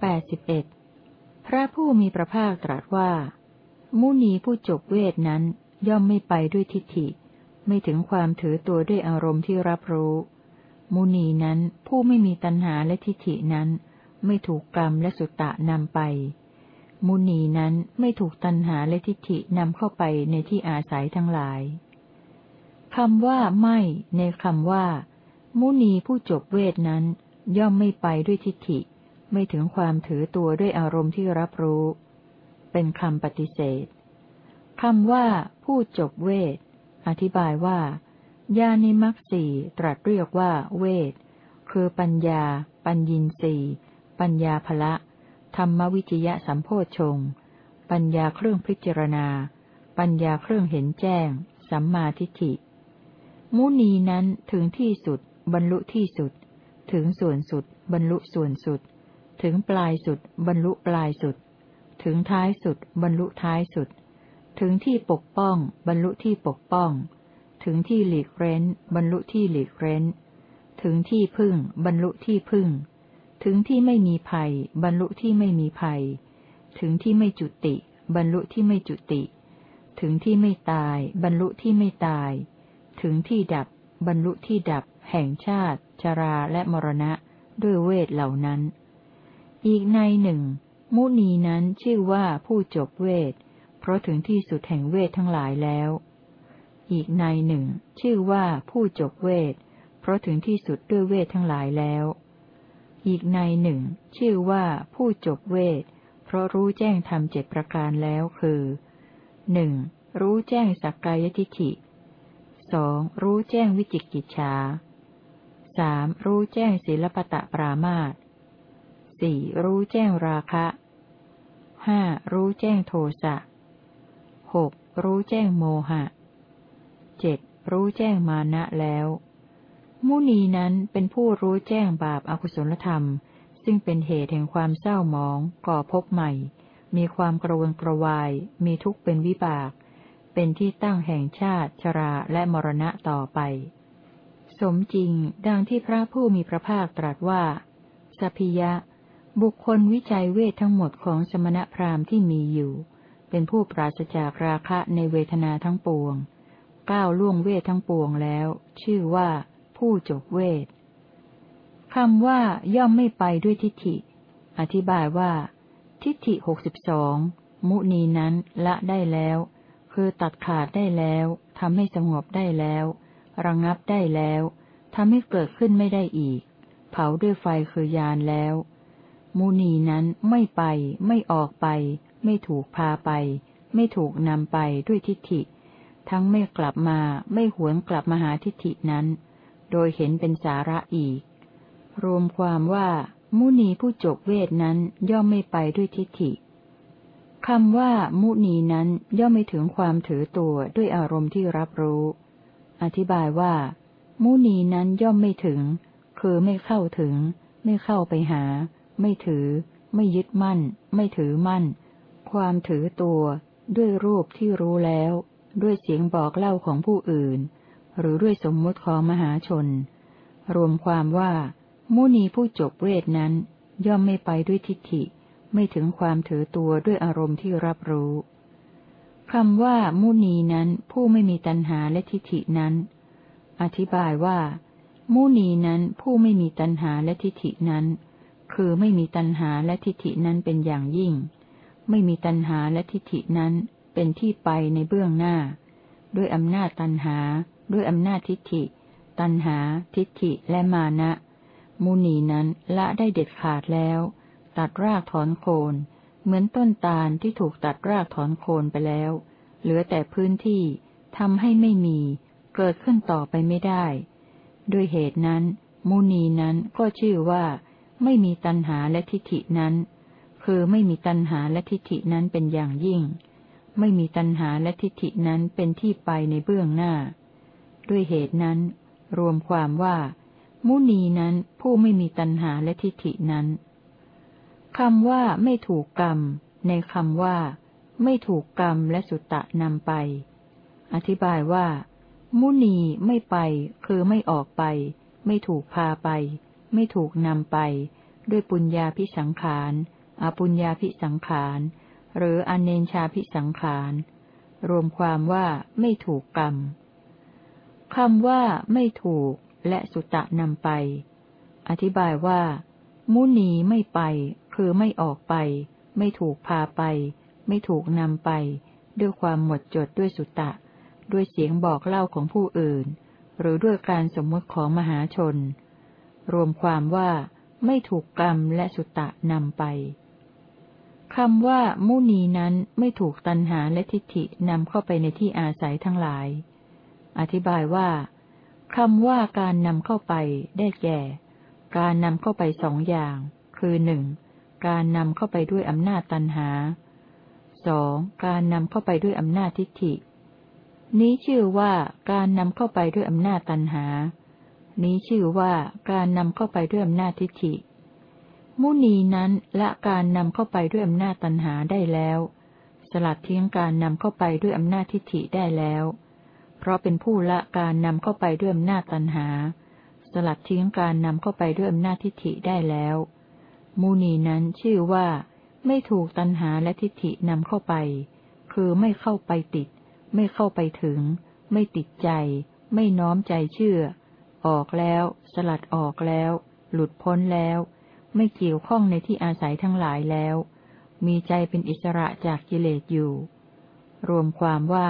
แปดสิบเอ็ดพระผู้มีพระภาคตรัสว่า มุนีผู้จบเวทนั้นย่อมไม่ไปด้วยทิฏฐิ ไม่ถึงความถือตัวด้วยอารมณ์ที่รับรู้ มุนีนั้นผู้ไม่มีตัณหาและทิฏฐินั้น ไม่ถูกกรรมและสุตตะนำไป มุนีนั้นไม่ถูกตัณหาและทิฏฐินำเข้าไปในที่อาศัยทั้งหลายคำว่าไม่ในคำว่า มุนีผู้จบเวทนั้น ย่อมไม่ไปด้วยทิฏฐิ ไม่ถึงความถือตัวด้วยอารมณ์ที่รับรู้ เป็นคำปฏิเสธคำว่า ผู้จบเวท อธิบายว่าญาณิมักสีตรัสเรียกว่า เวท คือปัญญา ปัญญินสีปัญญาภละ ธรรมวิจยะสัมโพชง ปัญญาเครื่องพิจารณา ปัญญาเครื่องเห็นแจ้ง สัมมาทิฏฐิ มุนีนั้นถึงที่สุด บรรลุที่สุด ถึงส่วนสุด บรรลุส่วนสุด ถึงปลายสุด บรรลุปลายสุด ถึงท้ายสุด บรรลุท้ายสุด ถึงที่ปกป้อง บรรลุที่ปกป้อง ถึงที่หลีกเร้น บรรลุที่หลีกเร้น ถึงที่พึ่ง บรรลุที่พึ่ง ถึงที่ไม่มีภัย บรรลุที่ไม่มีภัย ถึงที่ไม่จุติ บรรลุที่ไม่จุติ ถึงที่ไม่ตาย บรรลุที่ไม่ตาย ถึงที่ดับ บรรลุที่ดับ แห่งชาติ ชราและมรณะ ด้วยเวทเหล่านั้น อีกในหนึ่ง มุนีนั้นชื่อว่าผู้จบเวท เพราะถึงที่สุดแห่งเวททั้งหลายแล้ว อีกในหนึ่ง ชื่อว่าผู้จบเวท เพราะถึงที่สุดด้วยเวททั้งหลายแล้ว อีกในหนึ่ง ชื่อว่าผู้จบเวท เพราะรู้แจ้งทำเจ็ดประการแล้วคือหนึ่งรู้แจ้งสักกายทิฐิสองรู้แจ้งวิจิกิจฉาสามรู้แจ้งศิลปตะปรามาตสี่รู้แจ้งราคะห้ารู้แจ้งโทสะหกรู้แจ้งโมหะเจ็ดรู้แจ้งมานะแล้ว มุนีนั้นเป็นผู้รู้แจ้งบาปอากุศลธรรม ซึ่งเป็นเหตุแห่งความเศร้าหมอง ก่อพบใหม่ มีความกระวนกระวาย มีทุกข์เป็นวิบาก เป็นที่ตั้งแห่งชาติ ชราและมรณะต่อไป สมจริงดังที่พระผู้มีพระภาคตรัสว่าสพิยะ บุคคลวิจัยเวททั้งหมดของสมณพราหมณ์ที่มีอยู่ เป็นผู้ปราศจากราคะในเวทนาทั้งปวง ก้าวล่วงเวททั้งปวงแล้ว ชื่อว่า ผู้จบเวทคำว่าย่อมไม่ไปด้วยทิฏฐิ อธิบายว่า ทิฏฐิหกสิบสองมุนีนั้นละได้แล้ว คือตัดขาดได้แล้วทำให้สงบได้แล้ว ระงงับได้แล้วทำให้เกิดขึ้นไม่ได้อีก เผาด้วยไฟคือยานแล้ว มุนีนั้นไม่ไป ไม่ออกไป ไม่ถูกพาไป ไม่ถูกนำไปด้วยทิฏฐิ ทั้งไม่กลับมาไม่หวนกลับมาหาทิฏฐินั้น โดยเห็นเป็นสาระอีก รวมความว่า มุนีผู้จบเวทนั้นย่อมไม่ไปด้วยทิฏฐิคำว่า มุนีนั้นย่อมไม่ถึงความถือตัวด้วยอารมณ์ที่รับรู้ อธิบายว่า มุนีนั้นย่อมไม่ถึง คือไม่เข้าถึง ไม่เข้าไปหา ไม่ถือ ไม่ยึดมั่น ไม่ถือมั่น ความถือตัว ด้วยรูปที่รู้แล้ว ด้วยเสียงบอกเล่าของผู้อื่น หรือด้วยสมมติของมหาชน รวมความว่า มุนีผู้จบเวทนั้น ย่อมไม่ไปด้วยทิฏฐิ ไม่ถึงความถือตัวด้วยอารมณ์ที่รับรู้คำว่า มุนีนั้นผู้ไม่มีตัณหาและทิฏฐินั้น อธิบายว่า มุนีนั้นผู้ไม่มีตัณหาและทิฏฐินั้น คือไม่มีตัณหาและทิฏฐินั้นเป็นอย่างยิ่ง ไม่มีตัณหาและทิฏฐินั้นเป็นที่ไปในเบื้องหน้า ด้วยอำนาจตัณหา ด้วยอำนาจทิฏฐิ ตัณหา ทิฏฐิและมานะ มุนีนั้นละได้เด็ดขาดแล้ว ตัดรากถอนโคน เหมือนต้นตาลที่ถูกตัดรากถอนโคนไปแล้ว เหลือแต่พื้นที่ทำให้ไม่มี เกิดขึ้นต่อไปไม่ได้ ด้วยเหตุนั้น มุนีนั้นก็ชื่อว่า ไม่มีตัณหาและทิฏฐินั้น คือไม่มีตัณหาและทิฏฐินั้นเป็นอย่างยิ่ง ไม่มีตัณหาและทิฏฐินั้นเป็นที่ไปในเบื้องหน้า ด้วยเหตุนั้น รวมความว่า มุนีนั้นผู้ไม่มีตัณหาและทิฏฐินั้นคำว่าไม่ถูกกรรม ในคำว่า ไม่ถูกกรรมและสุตตะนำไป อธิบายว่า มุนีไม่ไป คือไม่ออกไป ไม่ถูกพาไป ไม่ถูกนำไป ด้วยปุญญาพิสังขารอปุญญาพิสังขาร หรืออเนนชาพิสังขาร รวมความว่าไม่ถูกกรรม คำว่าไม่ถูกและสุตะนำไป อธิบายว่า มุนีไม่ไป คือไม่ออกไป ไม่ถูกพาไป ไม่ถูกนำไป ด้วยความหมดจดด้วยสุตะ ด้วยเสียงบอกเล่าของผู้อื่น หรือด้วยการสมมติของมหาชน รวมความว่า ไม่ถูกกรรมและสุตะนำไปคำว่า มุนีนั้นไม่ถูกตัณหาและทิฏฐินำเข้าไปในที่อาศัยทั้งหลาย อธิบายว่าคำว่าการนำเข้าไปได้แก่ การนำเข้าไปสองอย่าง คือหนึ่งการนำเข้าไปด้วยอำนาจตัณหาสองการนำเข้าไปด้วยอำนาจทิฏฐิ นี้ชื่อว่าการนำเข้าไปด้วยอำนาจตัณหา นี้ชื่อว่าการนำเข้าไปด้วยอำนาจทิฏฐิ มุนีนั้นละการนำเข้าไปด้วยอำนาจตัณหาได้แล้ว สลัดทิ้งการนำเข้าไปด้วยอำนาจทิฏฐิได้แล้ว เพราะเป็นผู้ละการนำเข้าไปด้วยอำนาจตัณหา สลัดทิ้งการนำเข้าไปด้วยอำนาจทิฏฐิได้แล้วมุนีนั้นชื่อว่า ไม่ถูกตัณหาและทิฏฐินำเข้าไป คือไม่เข้าไปติด ไม่เข้าไปถึง ไม่ติดใจ ไม่น้อมใจเชื่อ ออกแล้ว สลัดออกแล้ว หลุดพ้นแล้ว ไม่เกี่ยวข้องในที่อาศัยทั้งหลายแล้ว มีใจเป็นอิสระจากกิเลสอยู่ รวมความว่า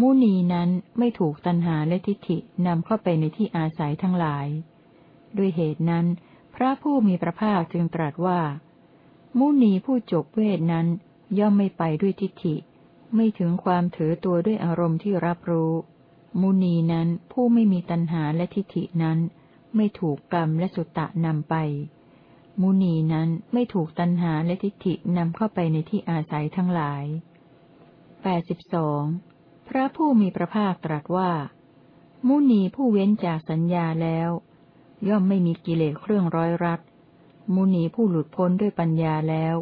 มุนีนั้นไม่ถูกตัณหาและทิฏฐินำเข้าไปในที่อาศัยทั้งหลาย ด้วยเหตุนั้น พระผู้มีพระภาคจึงตรัสว่า มุนีผู้จบเวทนั้น ย่อมไม่ไปด้วยทิฏฐิ ไม่ถึงความถือตัวด้วยอารมณ์ที่รับรู้ มุนีนั้นผู้ไม่มีตัณหาและทิฏฐินั้น ไม่ถูกกรรมและสุตตะนำไป มุนีนั้นไม่ถูกตัณหาและทิฏฐินำเข้าไปในที่อาศัยทั้งหลายแปดสิบสอง พระผู้มีพระภาคตรัสว่า มุนีผู้เว้นจากสัญญาแล้ว ย่อมไม่มีกิเลสเครื่องร้อยรัด มุนีผู้หลุดพ้นด้วยปัญญาแล้ว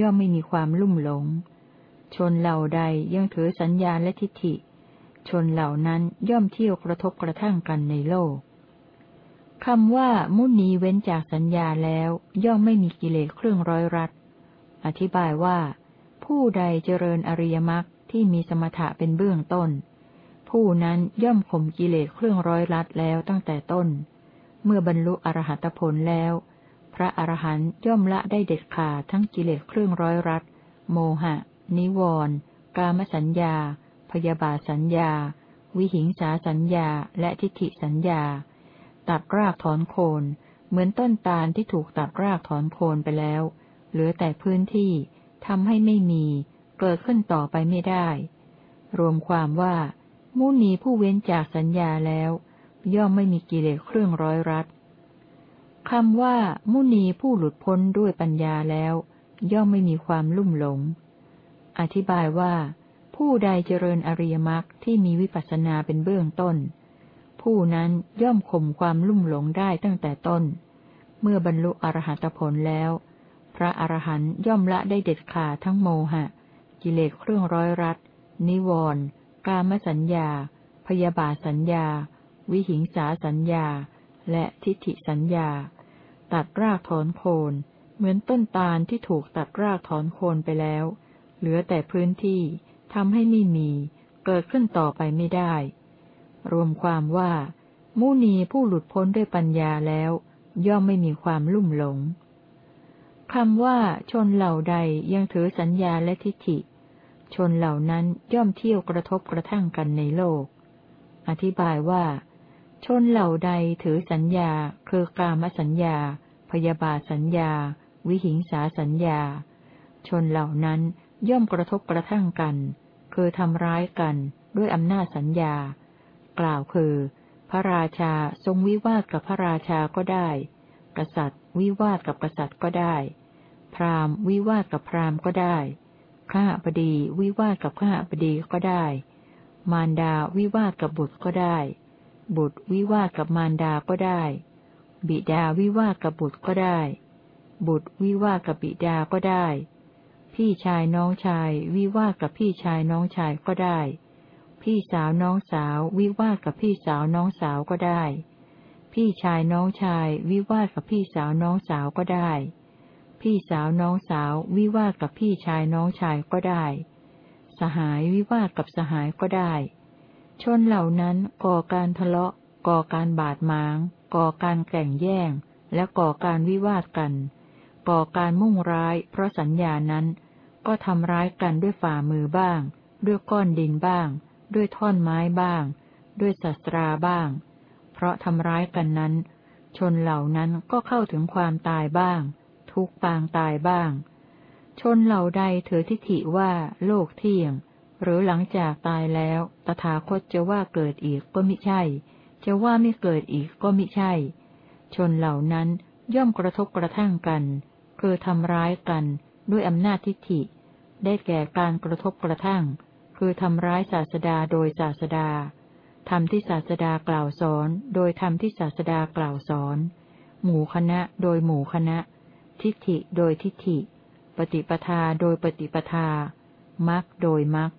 ย่อมไม่มีความลุ่มหลง ชนเหล่าใดยังถือสัญญาและทิฏฐิ ชนเหล่านั้นย่อมเที่ยวกระทบกระทั่งกันในโลกคำว่ามุนีเว้นจากสัญญาแล้วย่อมไม่มีกิเลสเครื่องร้อยรัด อธิบายว่า ผู้ใดเจริญอริยมรรค ที่มีสมถะเป็นเบื้องต้น ผู้นั้นย่อมข่มกิเลสเครื่องร้อยรัดแล้วตั้งแต่ต้น เมื่อบรรลุอรหัตผลแล้ว พระอรหันต์ย่อมละได้เด็ดขาดทั้งกิเลสเครื่องร้อยรัด โมหะ นิวรณ์กามสัญญา พยาบาสัญญา วิหิงสาสัญญาและทิฏฐิสัญญา ตัดรากถอนโคนเหมือนต้นตาลที่ถูกตัดรากถอนโคนไปแล้ว เหลือแต่พื้นที่ทำให้ไม่มี เกิดขึ้นต่อไปไม่ได้ รวมความว่า มุนีผู้เว้นจากสัญญาแล้ว ย่อมไม่มีกิเลสเครื่องร้อยรัดคำว่า มุนีผู้หลุดพ้นด้วยปัญญาแล้ว ย่อมไม่มีความลุ่มหลง อธิบายว่า ผู้ใดเจริญอริยมรรคที่มีวิปัสสนาเป็นเบื้องต้น ผู้นั้นย่อมข่มความลุ่มหลงได้ตั้งแต่ต้น เมื่อบรรลุอรหัตผลแล้ว พระอรหันย่อมละได้เด็ดขาดทั้งโมหะ กิเลสเครื่องร้อยรัด นิวรณ์กามสัญญา พยาบาสัญญา วิหิงสาสัญญา และทิฏฐิสัญญา ตัดรากถอนโคน เหมือนต้นตาลที่ถูกตัดรากถอนโคนไปแล้ว เหลือแต่พื้นที่ทำให้ไม่มี เกิดขึ้นต่อไปไม่ได้ รวมความว่า มุนีผู้หลุดพ้นด้วยปัญญาแล้ว ย่อมไม่มีความลุ่มหลงคำว่าชนเหล่าใดยังถือสัญญาและทิฏฐิ ชนเหล่านั้นย่อมเที่ยวกระทบกระทั่งกันในโลก อธิบายว่า ชนเหล่าใดถือสัญญา คือกามสัญญา พยาบาสัญญา วิหิงสาสัญญา ชนเหล่านั้นย่อมกระทบกระทั่งกัน คือทำร้ายกันด้วยอำนาจสัญญา กล่าวคือ พระราชาทรงวิวาทกับพระราชาก็ได้ กษัตริย์ วิวาทกับกษัตริย์ก็ได้ พราหมณ์วิวาทกับพราหมณ์ก็ได้ ข้าบดี วิวาทกับข้าบดีก็ได้ มารดาวิวาทกับบุตรก็ได้ บุตรวิวาทกับมารดาก็ได้ บิดาวิวาทกับบุตรก็ได้ บุตรวิวาทกับบิดาก็ได้ พี่ชายน้องชาย วิวาทกับพี่ชายน้องชายก็ได้ พี่สาวน้องสาว วิวาทกับพี่สาวน้องสาวก็ได้ พี่ชายน้องชาย วิวาทกับพี่สาวน้องสาวก็ได้ พี่สาวน้องสาววิวาทกับพี่ชายน้องชายก็ได้ สหายวิวาทกับสหายก็ได้ ชนเหล่านั้นก่อการทะเลาะ ก่อการบาดหมาง ก่อการแก่งแย่ง และก่อการวิวาทกัน ก่อการมุ่งร้าย เพราะสัญญานั้น ก็ทำร้ายกันด้วยฝ่ามือบ้าง ด้วยก้อนดินบ้าง ด้วยท่อนไม้บ้าง ด้วยศัตราบ้าง เพราะทำร้ายกันนั้น ชนเหล่านั้นก็เข้าถึงความตายบ้าง ทุกปางตายบ้าง ชนเหล่าใดถือทิฏฐิว่าโลกเที่ยง หรือหลังจากตายแล้ว ตถาคตจะว่าเกิดอีกก็มิใช่ จะว่าไม่เกิดอีกก็มิใช่ ชนเหล่านั้นย่อมกระทบกระทั่งกัน คือทำร้ายกันด้วยอำนาจทิฏฐิ ได้แก่การกระทบกระทั่ง คือทำร้ายศาสดาโดยศาสดาทำที่ศาสดากล่าวสอน โดยทำที่ศาสดากล่าวสอน หมู่คณะ โดยหมู่คณะ ทิฏฐิโดยทิฏฐิ ปฏิปทาโดยปฏิปทา มักโดยมัก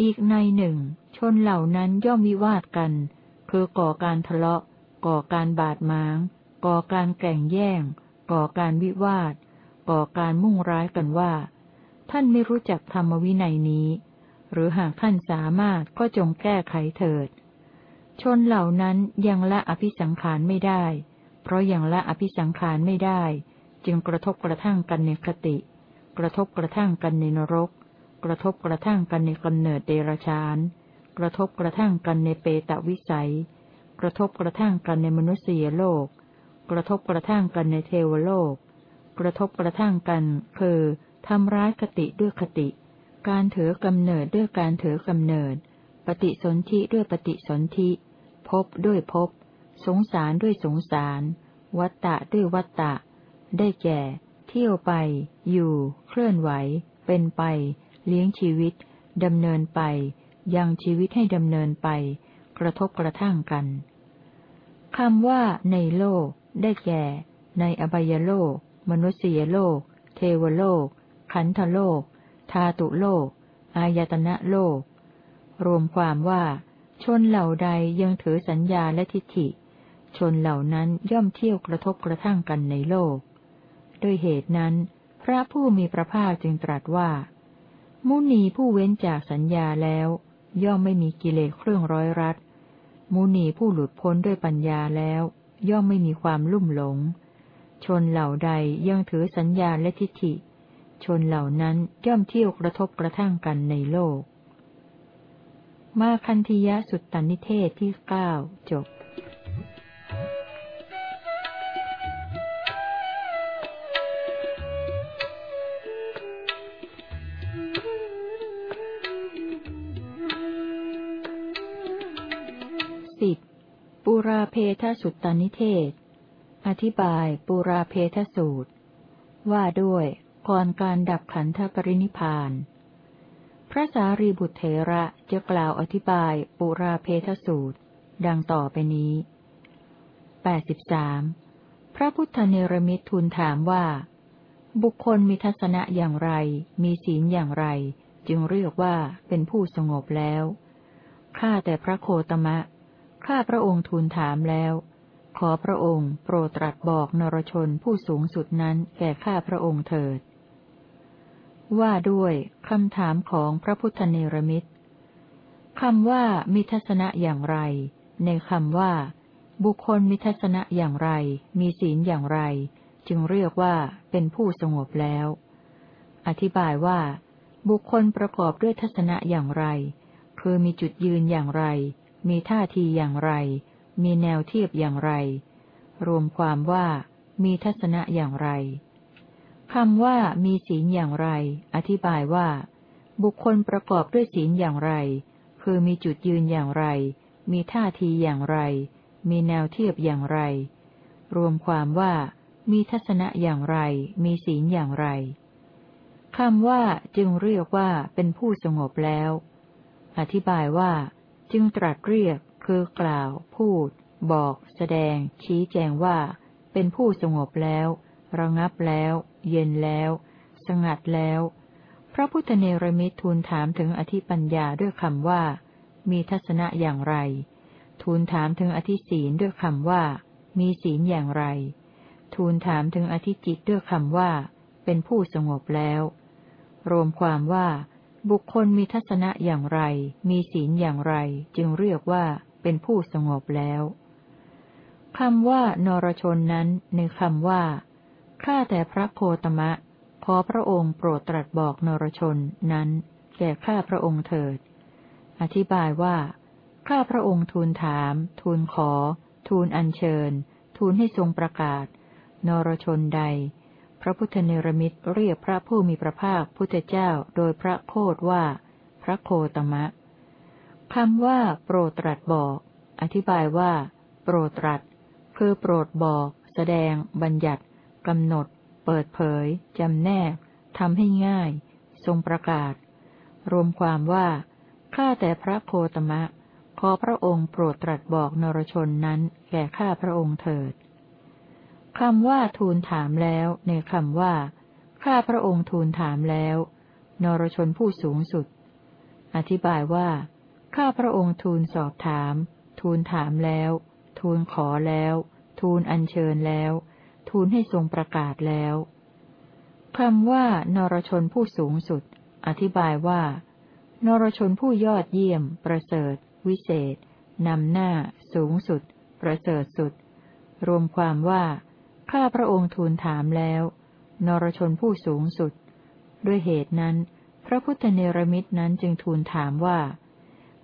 อีกในหนึ่ง ชนเหล่านั้นย่อมวิวาทกัน คือก่อการทะเลาะ ก่อการบาดหมาง ก่อการแก่งแย่ง ก่อการวิวาท ก่อการมุ่งร้ายกันว่า ท่านไม่รู้จักธรรมวินัยนี้ หรือหากท่านสามารถก็จงแก้ไขเถิด ชนเหล่านั้นยังละอภิสังขารไม่ได้ เพราะยังละอภิสังขารไม่ได้ จึงกระทบกระทั่งกันในคติ กระทบกระทั่งกันในนรก กระทบกระทั่งกันในกำเนิดเดรชาน กระทบกระทั่งกันในเปตวิสัย กระทบกระทั่งกันในมนุษยโลก กระทบกระทั่งกันในเทวโลก กระทบกระทั่งกัน คือทำร้ายคติด้วยคติ การถือกำเนิดด้วยการถือกำเนิด ปฏิสนธิด้วยปฏิสนธิ พบด้วยพบ สงสารด้วยสงสาร วัตตะด้วยวัตตะ ได้แก่ เที่ยวไป อยู่ เคลื่อนไหว เป็นไป เลี้ยงชีวิต ดำเนินไป ยังชีวิตให้ดำเนินไป กระทบกระทั่งกันคำว่าในโลก ได้แก่ ในอบายโลก มนุษยโลก เทวโลก ขันธโลก ธาตุโลก อายตนะโลก รวมความว่า ชนเหล่าใดยังถือสัญญาและทิฏฐิ ชนเหล่านั้นย่อมเที่ยวกระทบกระทั่งกันในโลก ด้วยเหตุนั้น พระผู้มีพระภาคจึงตรัสว่า มุนีผู้เว้นจากสัญญาแล้ว ย่อมไม่มีกิเลสเครื่องร้อยรัด มุนีผู้หลุดพ้นด้วยปัญญาแล้ว ย่อมไม่มีความลุ่มหลง ชนเหล่าใดยังถือสัญญาและทิฏฐิ ชนเหล่านั้นย่อมเที่ยวกระทบกระทั่งกันในโลก มาคันธิยะสุตตนิเทศที่เก้าจบสิบ ราเพทสุตตนิเทศ อธิบายปุราเพทสูตร ว่าด้วยก่อนการดับขันธปรินิพาน พระสารีบุตรเถระจะกล่าวอธิบายปุราเพทสูตร ดังต่อไปนี้แปดสิบสามพระพุทธเนรมิตรทูลถามว่า บุคคลมีทัศนะอย่างไร มีศีลอย่างไร จึงเรียกว่าเป็นผู้สงบแล้ว ข้าแต่พระโคตมะ ข้าพระองค์ทูลถามแล้ว ขอพระองค์โปรดตรัสบอกนรชนผู้สูงสุดนั้นแก่ข้าพระองค์เถิด ว่าด้วยคำถามของพระพุทธเนรมิตรคำว่ามีทัศนะอย่างไร ในคำว่า บุคคลมีทัศนะอย่างไร มีศีลอย่างไร จึงเรียกว่าเป็นผู้สงบแล้ว อธิบายว่า บุคคลประกอบด้วยทัศนะอย่างไร คือมีจุดยืนอย่างไร มีท่าทีอย่างไร มีแนวเทียบอย่างไร รวมความว่ามีทัศนะอย่างไรคำว่ามีศีลอย่างไร อธิบายว่า บุคคลประกอบด้วยศีลอย่างไร คือมีจุดยืนอย่างไร มีท่าทีอย่างไร มีแนวเทียบอย่างไร รวมความว่ามีทัศนะอย่างไร มีศีลอย่างไรคำว่าจึงเรียกว่าเป็นผู้สงบแล้ว อธิบายว่า จึงตรัสเรียก คือกล่าว พูด บอก แสดง ชี้แจงว่า เป็นผู้สงบแล้ว ระงับแล้ว เย็นแล้ว สงัดแล้ว พระพุทธเนรมิตทูลถามถึงอธิปัญญาด้วยคำว่า มีทัศนะอย่างไร ทูลถามถึงอธิศีลด้วยคำว่า มีศีลอย่างไร ทูลถามถึงอธิจิตด้วยคำว่า เป็นผู้สงบแล้ว รวมความว่า บุคคลมีทัศนะอย่างไร มีศีลอย่างไร จึงเรียกว่าเป็นผู้สงบแล้วคำว่านรชนนั้นในคำว่า ข้าแต่พระโคตมะ ขอพระองค์โปรดตรัสบอกนรชนนั้น แก่ข้าพระองค์เถิด อธิบายว่า ข้าพระองค์ทูลถาม ทูลขอ ทูลอัญเชิญ ทูลให้ทรงประกาศ นรชนใด พระพุทธเนรมิตเรียกพระผู้มีพระภาคพุทธเจ้าโดยพระโคดว่า พระโคตมะคำว่า โปรตรัสบอก อธิบายว่า โปรตรัสคือโปรดบอก แสดง บัญญัติกำหนด เปิดเผยจำแนกทำให้ง่าย ทรงประกาศ รวมความว่าข้าแต่พระโคตมะ ขอพระองค์โปรดตรัสบอกนรชนนั้นแก่ข้าพระองค์เถิด คำว่าทูลถามแล้ว ในคำว่า ข้าพระองค์ทูลถามแล้ว นรชนผู้สูงสุด อธิบายว่า ข้าพระองค์ทูลสอบถาม ทูลถามแล้ว ทูลขอแล้ว ทูลอัญเชิญแล้ว ทูลให้ทรงประกาศแล้วคำว่านรชนผู้สูงสุด อธิบายว่า นรชนผู้ยอดเยี่ยม ประเสริฐ วิเศษนำหน้า สูงสุด ประเสริฐสุด รวมความว่า ข้าพระองค์ทูลถามแล้ว นรชนผู้สูงสุด ด้วยเหตุนั้น พระพุทธเนรมิตรนั้นจึงทูลถามว่า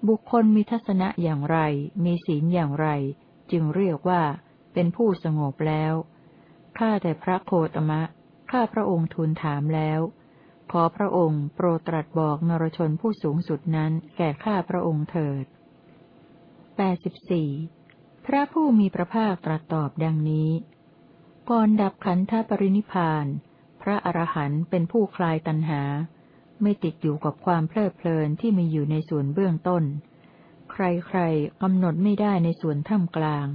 บุคคลมีทัศนะอย่างไร มีศีลอย่างไร จึงเรียกว่าเป็นผู้สงบแล้ว ข้าแต่พระโคตมะ ข้าพระองค์ทูลถามแล้ว ขอพระองค์โปรดตรัสบอกนรชนผู้สูงสุดนั้นแก่ข้าพระองค์เถิดแปดสิบสี่พระผู้มีพระภาคตรัสตอบดังนี้ ก่อนดับขันธปรินิพาน พระอรหันต์เป็นผู้คลายตัณหา ไม่ติดอยู่กับความเพลิดเพลินที่มีอยู่ในส่วนเบื้องต้น ใครๆกำหนดไม่ได้ในส่วนท่ามกลาง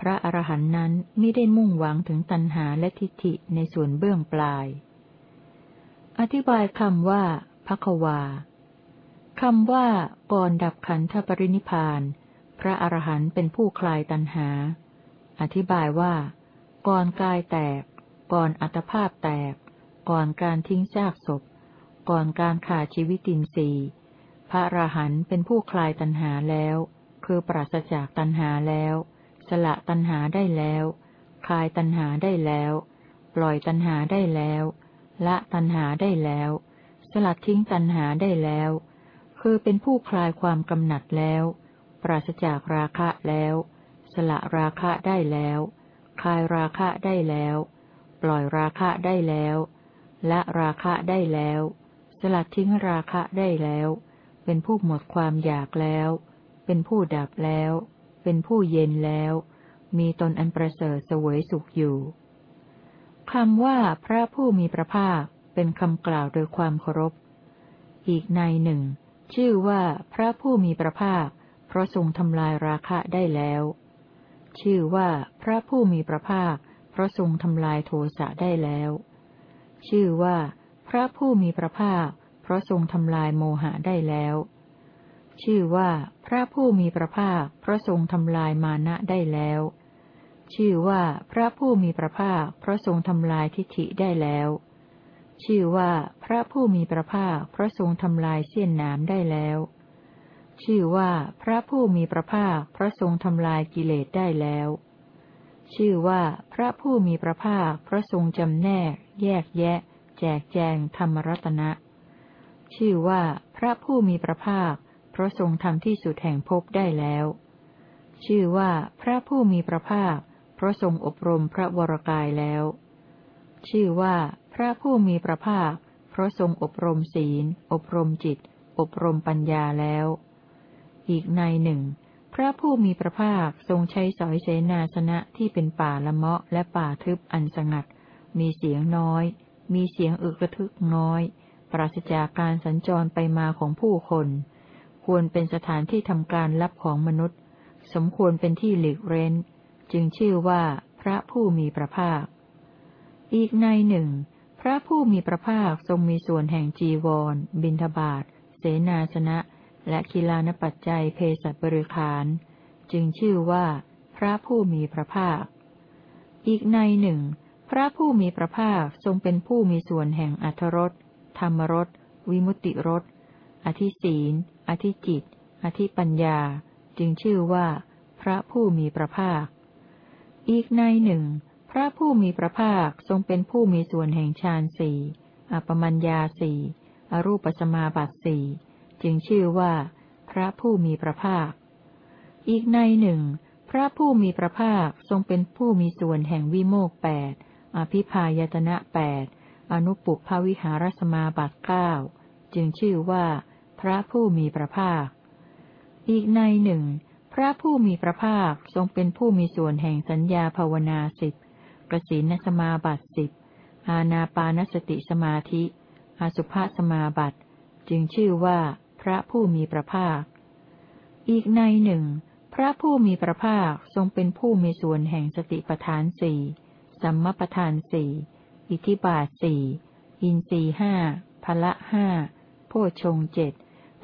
พระอรหันต์นั้นไม่ได้มุ่งหวังถึงตัณหาและทิฏฐิในส่วนเบื้องปลาย อธิบายคำว่าพักวาคำว่าก่อนดับขันธปรินิพาน พระอรหันต์เป็นผู้คลายตัณหา อธิบายว่า ก่อนกายแตก ก่อนอัตภาพแตก ก่อนการทิ้งซากศพ ก่อนการขาดชีวิตินทรีย์ พระอรหันต์เป็นผู้คลายตัณหาแล้ว คือปราศจากตัณหาแล้ว สละตัณหาได้แล้ว คลายตัณหาได้แล้ว ปล่อยตัณหาได้แล้ว ละตัณหาได้แล้ว สลัดทิ้งตัณหาได้แล้ว คือเป็นผู้คลายความกำหนัดแล้ว ปราศจากราคะแล้ว สละราคะได้แล้ว คลายราคะได้แล้ว ปล่อยราคะได้แล้ว ละราคะได้แล้ว สลัดทิ้งราคะได้แล้ว เป็นผู้หมดความอยากแล้ว เป็นผู้ดับแล้ว เป็นผู้เย็นแล้ว มีตนอันประเสริฐสวยสุขอยู่คำว่าพระผู้มีพระภาคเป็นคำกล่าวโดยความเคารพ อีกในหนึ่ง ชื่อว่าพระผู้มีพระภาค เพราะทรงทำลายราคะได้แล้ว ชื่อว่าพระผู้มีพระภาค เพราะทรงทำลายโทสะได้แล้ว ชื่อว่า พระผู้มีพระภาค เพราะทรงทำลายโมหะได้แล้ว ชื่อว่า พระผู้มีพระภาคพระทรงทำลายมานะได้แล้ว ชื่อว่าพระผู้มีพระภาคพระทรงทำลายทิฏฐิได้แล้ว ชื่อว่า พระผู้มีพระภาคพระทรงทำลายเสี้ยนน้ำได้แล้ว ชื่อว่าพระผู้มีพระภาคพระทรงทำลายกิเลสได้แล้ว ชื่อว่าพระผู้มีพระภาคพระทรงจำแนก แยกแยะ แจกแจงธรรมรัตนะ ชื่อว่าพระผู้มีพระภาคพระทรงทำที่สุดแห่งภพได้แล้ว ชื่อว่าพระผู้มีพระภาคพระทรงอบรมพระวรกายแล้ว ชื่อว่าพระผู้มีพระภาคพระทรงอบรมศีล อบรมจิต อบรมปัญญาแล้ว อีกในหนึ่ง พระผู้มีพระภาคทรงใช้สอยเสนาสนะที่เป็นป่าละเมาะและป่าทึบอันสงัด มีเสียงน้อย มีเสียงอึกระทึกน้อย ปราศจากการสัญจรไปมาของผู้คน ควรเป็นสถานที่ทำการรับของมนุษย์ สมควรเป็นที่หลีกเร้น จึงชื่อว่าพระผู้มีพระภาค อีกในหนึ่งพพระผู้มีพระภาคทรงมีส่วนแห่งจีวร บิณฑบาต เสนาสนะ และกีฬานปัจจัยเพศบริขาร จึงชื่อว่า พระผู้มีพระภาค อีกในหนึ่ง พระผู้มีพระภาคทรงเป็นผู้มีส่วนแห่งอัทรสธรรมรสวิมุติรสอธิศีลอธิจิต อธิปัญญา จึงชื่อว่า พระผู้มีพระภาค อีกในหนึ่ง พระผู้มีพระภาคทรงเป็นผู้มีส่วนแห่งฌานสี่อปมัญญาสี่ อรูปสมาบัติสี่ จึงชื่อว่า พระผู้มีพระภาค อีกในหนึ่ง พระผู้มีพระภาคทรงเป็นผู้มีส่วนแห่งวิโมกแปดอภิพายตนะแปดอนุปุพวิหารสมาบัติเก้าจึงชื่อว่า พระผู้มีพระภาค อีกในหนึ่ง พระผู้มีพระภาคทรงเป็นผู้มีส่วนแห่งสัญญาภาวนาสิบกสินสมาบัติสิบอาณาปานสติสมาธิ อสุภาสมาบัติ จึงชื่อว่า พระผู้มีพระภาค อีกในหนึ่ง พระผู้มีพระภาคทรงเป็นผู้มีส่วนแห่งสติปทานสี่สัมมปทานสี่อิทิบาทสี่อินทรีห้าพละห้าโพชงเจ็ด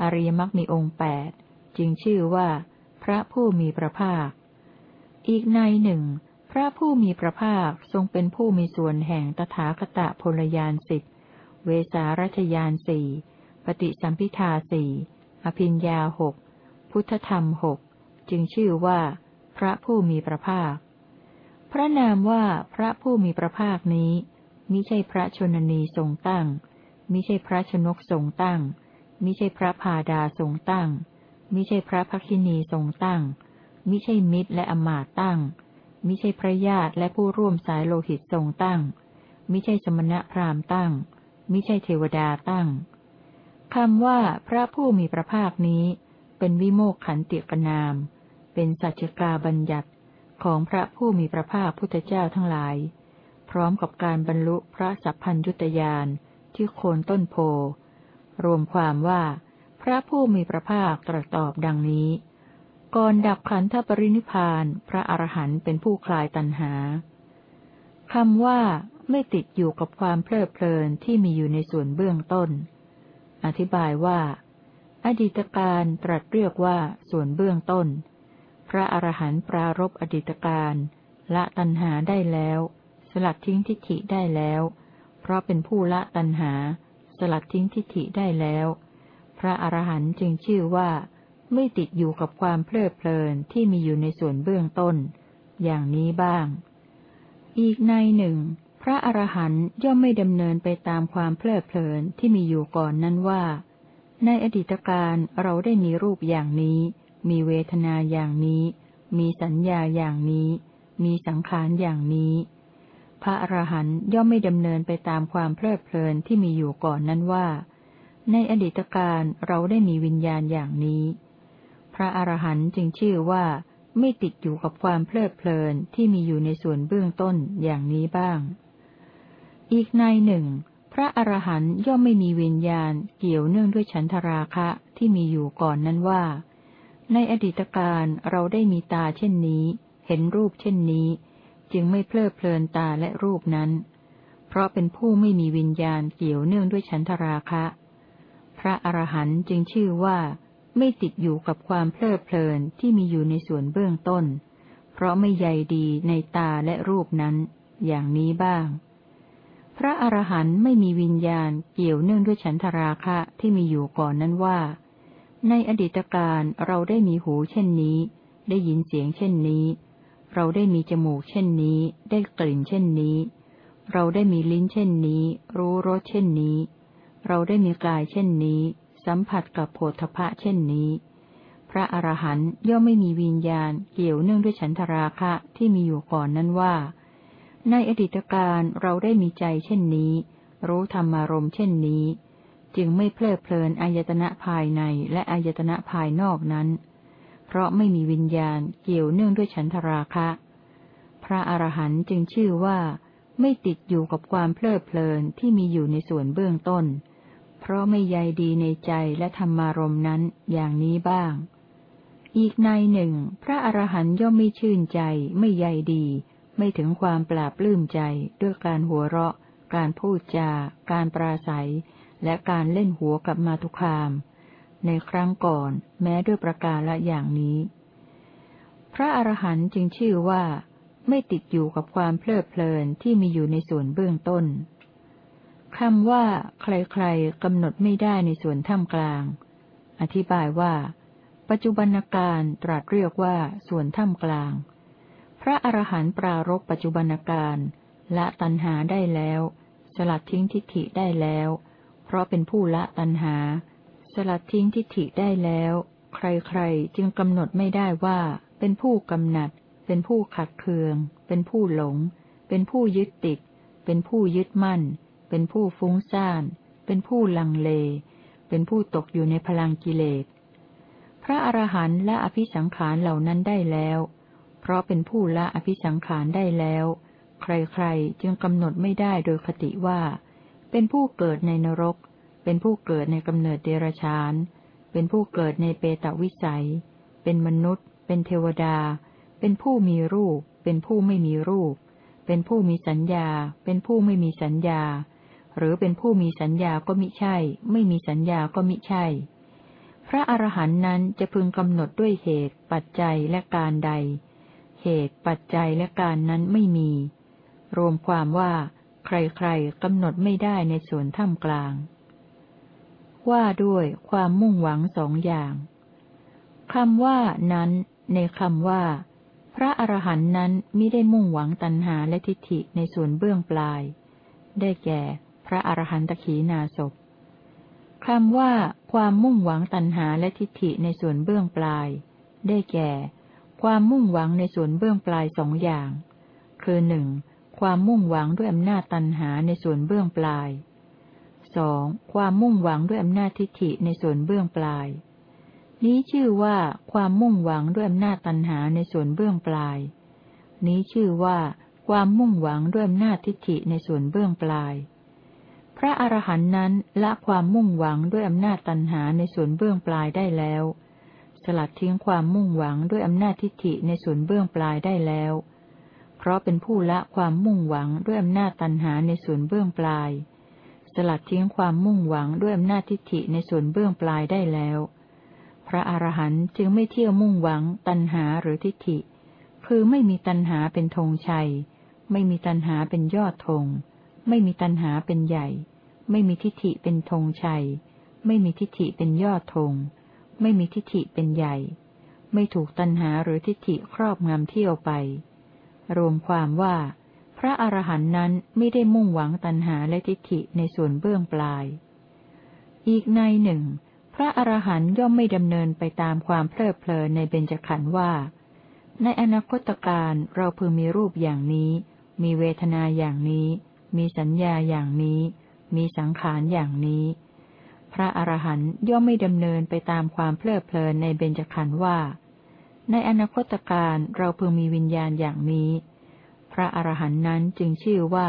อริยมรรคมีองค์แปดจึงชื่อว่า พระผู้มีพระภาค อีกในหนึ่ง พระผู้มีพระภาคทรงเป็นผู้มีส่วนแห่งตถาคตพลยานสิบเวสารัชยานสี่ ปฏิสัมพิทาสี่อภิญญาหกพุทธธรรมหกจึงชื่อว่า พระผู้มีพระภาค พระนามว่าพระผู้มีพระภาคนี้มิใช่พระชนนีทรงตั้งมิใช่พระชนกทรงตั้งมิใช่พระพาดาทรงตั้งมิใช่พระภคินีทรงตั้งมิใช่มิตรและอมาตตั้งมิใช่พระญาติและผู้ร่วมสายโลหิตทรงตั้งมิใช่สมณะพราหมณ์ตั้งมิใช่เทวดาตั้ง คำว่าพระผู้มีพระภาคนี้ เป็นวิโมกขันติกนาม เป็นสัจกาบัญญัติของพระผู้มีพระภาคพุทธเจ้าทั้งหลาย พร้อมกับการบรรลุพระสัพพัญยุตยานที่โคนต้นโพ รวมความว่า พระผู้มีพระภาคตรัสตอบดังนี้ ก่อนดับขันธปรินิพาน พระอรหันต์เป็นผู้คลายตัณหาคำว่าไม่ติดอยู่กับความเพลิดเพลินที่มีอยู่ในส่วนเบื้องต้น อธิบายว่า อดีตการตรัสเรียกว่าส่วนเบื้องต้น พระอรหันต์ปรารบอดีตการละตัณหาได้แล้ว สลัดทิ้งทิฏฐิได้แล้ว เพราะเป็นผู้ละตัณหา สลัดทิ้งทิฏฐิได้แล้ว พระอรหันต์จึงชื่อว่าไม่ติดอยู่กับความเพลิดเพลินที่มีอยู่ในส่วนเบื้องต้น อย่างนี้บ้าง อีกในหนึ่ง ระอรหันต์ย่อมไม่ดำเนินไปตามความเพลิดเพลินที่มีอยู่ก่อนนั้นว่า ในอดีตการเราได้มีรูปอย่างนี้ มีเวทนาอย่างนี้ มีสัญญาอย่างนี้ มีสังขารอย่างนี้ พระอรหันต์ย่อมไม่ดำเนินไปตามความเพลิดเพลินที่มีอยู่ก่อนนั้นว่า ในอดีตการเราได้มีวิญญาณอย่างนี้ พระอรหันต์จึงชื่อว่าไม่ติดอยู่กับความเพลิดเพลินที่มีอยู่ในส่วนเบื้องต้นอย่างนี้บ้าง อีกในหนึ่ง พระอรหันต์ย่อมไม่มีวิญญาณเกี่ยวเนื่องด้วยฉันทราคะที่มีอยู่ก่อนนั้นว่า ในอดีตการเราได้มีตาเช่นนี้ เห็นรูปเช่นนี้ จึงไม่เพลิดเพลินตาและรูปนั้น เพราะเป็นผู้ไม่มีวิญญาณเกี่ยวเนื่องด้วยฉันทราคะ พระอรหันต์จึงชื่อว่าไม่ติดอยู่กับความเพลิดเพลินที่มีอยู่ในส่วนเบื้องต้น เพราะไม่ใยดีในตาและรูปนั้น อย่างนี้บ้าง พระอรหันต์ไม่มีวิญญาณเกี่ยวเนื่องด้วยฉันทราคะที่มีอยู่ก่อนนั้นว่า ในอดีตการเราได้มีหูเช่นนี้ ได้ยินเสียงเช่นนี้ เราได้มีจมูกเช่นนี้ ได้กลิ่นเช่นนี้ เราได้มีลิ้นเช่นนี้ รู้รสเช่นนี้ เราได้มีกายเช่นนี้ สัมผัสกับโผฏฐะเช่นนี้ พระอรหันต์ย่อมไม่มีวิญญาณเกี่ยวเนื่องด้วยฉันทราคะที่มีอยู่ก่อนนั้นว่า ในอดีตการเราได้มีใจเช่นนี้ รู้ธรรมารมเช่นนี้ จึงไม่เพลิดเพลินอายตนะภายในและอายตนะภายนอกนั้น เพราะไม่มีวิญญาณเกี่ยวเนื่องด้วยฉันทราคะ พระอรหันต์จึงชื่อว่าไม่ติดอยู่กับความเพลิดเพลินที่มีอยู่ในส่วนเบื้องต้น เพราะไม่ใยดีในใจและธรรมารมนั้นอย่างนี้บ้าง อีกในหนึ่ง พระอรหันต์ย่อมไม่ชื่นใจ ไม่ใยดี ไม่ถึงความปราบปลื้มใจด้วยการหัวเราะ การพูดจา การปราศัย และการเล่นหัวกับมาตุคาม ในครั้งก่อนแม้ด้วยประการละอย่างนี้ พระอรหันต์จึงชื่อว่า ไม่ติดอยู่กับความเพลิดเพลินที่มีอยู่ในส่วนเบื้องต้นคำว่า ใครๆกำหนดไม่ได้ในส่วนท่ามกลาง อธิบายว่า ปัจจุบันการตรัสเรียกว่าส่วนท่ามกลาง ระอรหันต์ปรารกปัจจุบันการละตัณหาได้แล้ว สลัดทิ้งทิฏฐิได้แล้ว เพราะเป็นผู้ละตัณหา สลัดทิ้งทิฏฐิได้แล้ว ใครๆจึงกำหนดไม่ได้ว่า เป็นผู้กำหนัด เป็นผู้ขัดเคือง เป็นผู้หลง เป็นผู้ยึดติด เป็นผู้ยึดมั่น เป็นผู้ฟุ้งซ่าน เป็นผู้ลังเล เป็นผู้ตกอยู่ในพลังกิเลส พระอรหันต์ละอภิสังขารเหล่านั้นได้แล้ว เพราะเป็นผู้ละอภิสังขารได้แล้ว ใครๆจึงกำหนดไม่ได้โดยคติว่า เป็นผู้เกิดในนรก เป็นผู้เกิดในกำเนิดเดรัจฉาน เป็นผู้เกิดในเปตวิสัย เป็นมนุษย์ เป็นเทวดา เป็นผู้มีรูป เป็นผู้ไม่มีรูป เป็นผู้มีสัญญา เป็นผู้ไม่มีสัญญา หรือเป็นผู้มีสัญญาก็มิใช่ ไม่มีสัญญาก็มิใช่พระอรหันต์นั้นจะพึงกำหนดด้วยเหตุ ปัจจัยและการใด เหตุปัจจัยและการนั้นไม่มี รวมความว่า ใครๆกำหนดไม่ได้ในส่วนท่ามกลาง ว่าด้วยความมุ่งหวังสองอย่างคำว่านั้น ในคำว่า พระอรหันต์นั้นมิได้มุ่งหวังตัณหาและทิฏฐิในส่วนเบื้องปลาย ได้แก่ พระอรหันตขีนาศพคำว่า ความมุ่งหวังตัณหาและทิฏฐิในส่วนเบื้องปลาย ได้แก่ ความมุ่งหวังในส่วนเบื้องปลายสองอย่าง คือหนึ่งความมุ่งหวังด้วยอำนาจตัณหาในส่วนเบื้องปลายสองความมุ่งหวังด้วยอำนาจทิฏฐิในส่วนเบื้องปลาย นี้ชื่อว่าความมุ่งหวังด้วยอำนาจตัณหาในส่วนเบื้องปลาย นี้ชื่อว่าความมุ่งหวังด้วยอำนาจทิฏฐิในส่วนเบื้องปลาย พระอรหันต์นั้นละความมุ่งหวังด้วยอำนาจตันหาในส่วนเบื้องปลายได้แล้ว สลัดทิ้งความมุ่งหวังด้วยอำนาจทิฏฐิในส่วนเบื้องปลายได้แล้ว เพราะเป็นผู้ละความมุ่งหวังด้วยอำนาจตันหาในส่วนเบื้องปลาย สลัดทิ้งความมุ่งหวังด้วยอำนาจทิฏฐิในส่วนเบื้องปลายได้แล้ว พระอรหันต์จึงไม่เที่ยวมุ่งหวังตันหาหรือทิฏฐิ คือไม่มีตันหาเป็นธงชัย ไม่มีตันหาเป็นยอดธง ไม่มีตัณหาเป็นใหญ่ ไม่มีทิฏฐิเป็นธงชัย ไม่มีทิฏฐิเป็นยอดธง ไม่มีทิฏฐิเป็นใหญ่ ไม่ถูกตัณหาหรือทิฏฐิครอบงำเที่ยวไป รวมความว่า พระอรหันต์นั้นไม่ได้มุ่งหวังตัณหาและทิฏฐิในส่วนเบื้องปลาย อีกในหนึ่ง พระอรหันต์ย่อมไม่ดำเนินไปตามความเพลิดเพลินในเบญจขันธ์ว่า ในอนาคตการเราพึงมีรูปอย่างนี้ มีเวทนาอย่างนี้ มีสัญญาอย่างนี้ มีสังขารอย่างนี้ พระอรหันต์ย่อมไม่ดำเนินไปตามความเพลิดเพลินในเบญจขันธ์ว่า ในอนาคตการเราพึงมีวิญญาณอย่างนี้ พระอรหันต์นั้นจึงชื่อว่า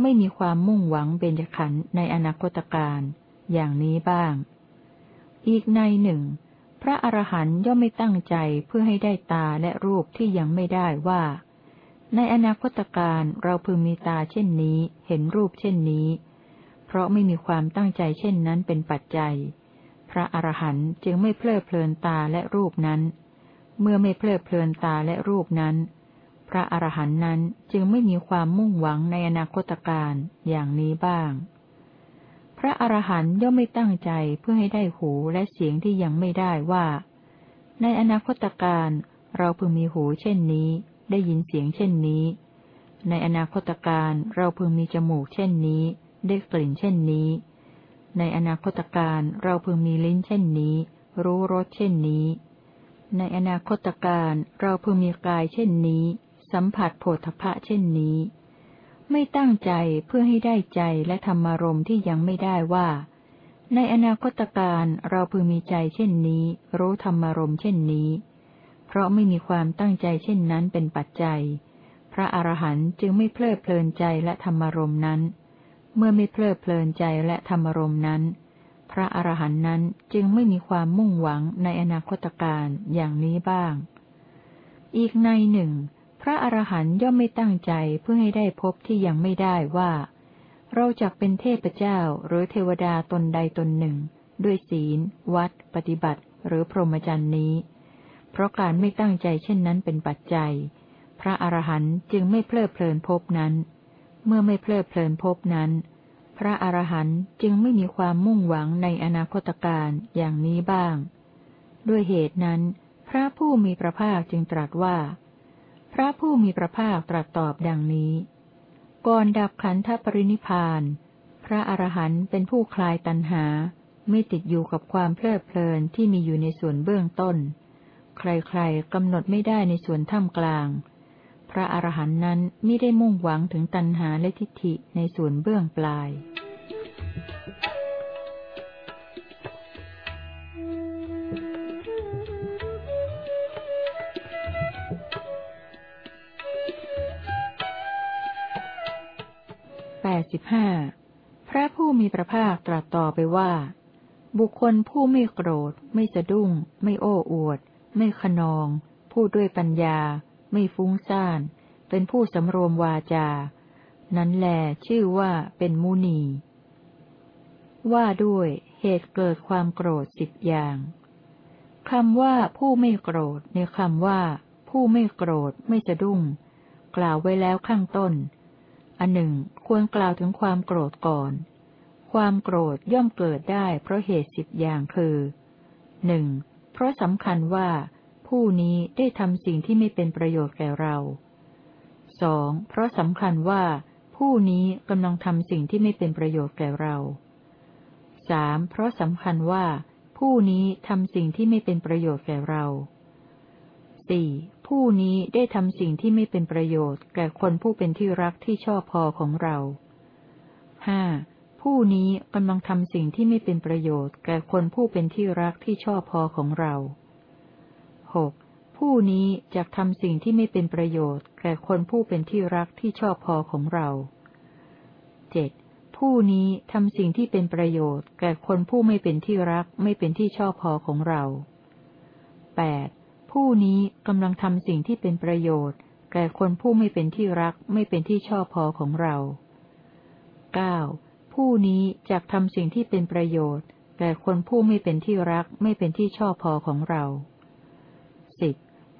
ไม่มีความมุ่งหวังเบญจขันธ์ในอนาคตการอย่างนี้บ้าง อีกในหนึ่ง พระอรหันต์ย่อมไม่ตั้งใจเพื่อให้ได้ตาและรูปที่ยังไม่ได้ว่า ในอนาคตการเราพึงมีตาเช่นนี้ เห็นรูปเช่นนี้ เพราะไม่มีความตั้งใจเช่นนั้นเป็นปัจจัย พระอรหันต์จึงไม่เพลิดเพลินตาและรูปนั้น เมื่อไม่เพลิดเพลินตาและรูปนั้น พระอรหันต์นั้นจึงไม่มีความมุ่งหวังในอนาคตการอย่างนี้บ้าง พระอรหันต์ย่อมไม่ตั้งใจเพื่อให้ได้หูและเสียงที่ยังไม่ได้ว่า ในอนาคตการเราพึงมีหูเช่นนี้ ได้ยินเสียงเช่นนี้ ในอนาคตการเราพึงมีจมูกเช่นนี้ ได้กลิ่นเช่นนี้ ในอนาคตการเราพึงมีลิ้นเช่นนี้ รู้รสเช่นนี้ ในอนาคตการเราพึงมีกายเช่นนี้ สัมผัสโผฏฐะเช่นนี้ ไม่ตั้งใจเพื่อให้ได้ใจและธรรมารมที่ยังไม่ได้ว่า ในอนาคตการเราพึงมีใจเช่นนี้ รู้ธรรมารมเช่นนี้ เพราะไม่มีความตั้งใจเช่นนั้นเป็นปัจจัยพระอรหันต์จึงไม่เพลิดเพลินใจและธรรมรมนั้น เมื่อไม่เพลิดเพลินใจและธรรมรมนั้น พระอรหันต์นั้นจึงไม่มีความมุ่งหวังในอนาคตการอย่างนี้บ้าง อีกในหนึ่ง พระอรหันต์ย่อมไม่ตั้งใจเพื่อให้ได้พบที่ยังไม่ได้ว่า เราจักเป็นเทพเจ้าหรือเทวดาตนใดตนหนึ่ง ด้วยศีล วัด ปฏิบัติ หรือพรหมจรรย์นี้ เพราะการไม่ตั้งใจเช่นนั้นเป็นปัจจัย พระอรหันต์จึงไม่เพลิดเพลินภพนั้น เมื่อไม่เพลิดเพลินภพนั้น พระอรหันต์จึงไม่มีความมุ่งหวังในอนาคตการอย่างนี้บ้าง ด้วยเหตุนั้น พระผู้มีพระภาคจึงตรัสว่า พระผู้มีพระภาคตรัสตอบดังนี้ ก่อนดับขันธปรินิพาน พระอรหันต์เป็นผู้คลายตัณหา ไม่ติดอยู่กับความเพลิดเพลินที่มีอยู่ในส่วนเบื้องต้น ใครๆกำหนดไม่ได้ในส่วนท่ามกลาง ระอรหันต์นั้นไม่ได้มุ่งหวังถึงตัณหาและทิฏฐิในส่วนเบื้องปลายสิบห้า พระผู้มีพระภาคตรัสต่อไปว่า บุคคลผู้ไม่โกรธ ไม่สะดุ้ง ไม่โอ้อวด ไม่ขนอง พูดด้วยปัญญา ไม่ฟุ้งซ่าน เป็นผู้สำรวมวาจา นั้นแลชื่อว่าเป็นมุนี ว่าด้วยเหตุเกิดความโกรธสิบอย่างคำว่าผู้ไม่โกรธในคำว่า ผู้ไม่โกรธไม่สะดุ้ง กล่าวไว้แล้วข้างต้น อันหนึ่งควรกล่าวถึงความโกรธก่อน ความโกรธย่อมเกิดได้เพราะเหตุสิบอย่างคือหนึ่งเพราะสำคัญว่า ผู้นี้ได้ทำสิ่งที่ไม่เป็นประโยชน์แก่เราสองเพราะสำคัญว่า ผู้นี้กำลังทำสิ่งที่ไม่เป็นประโยชน์แก่เราสามเพราะสำคัญว่า ผู้นี้ทำสิ่งที่ไม่เป็นประโยชน์แก่เราสี่ผู้นี้ได้ทำสิ่งที่ไม่เป็นประโยชน์ แก่คนผู้เป็นที่รักที่ชอบพอของเราห้าผู้นี้กำลังทำสิ่งที่ไม่เป็นประโยชน์ แก่คนผู้เป็นที่รักที่ชอบพอของเรา หกผู้นี้จะทำสิ่งที่ไม่เป็นประโยชน์ แก่คนผู้เป็นที่รักที่ชอบพอของเราเจ็ดผู้นี้ทำสิ่งที่เป็นประโยชน์ แก่คนผู้ไม่เป็นที่รักไม่เป็นที่ชอบพอของเราแปดผู้นี้กำลังทำสิ่งที่เป็นประโยชน์ แก่คนผู้ไม่เป็นที่รักไม่เป็นที่ชอบพอของเราเก้าผู้นี้จะทำสิ่งที่เป็นประโยชน์ แก่คนผู้ไม่เป็นที่รักไม่เป็นที่ชอบพอของเรา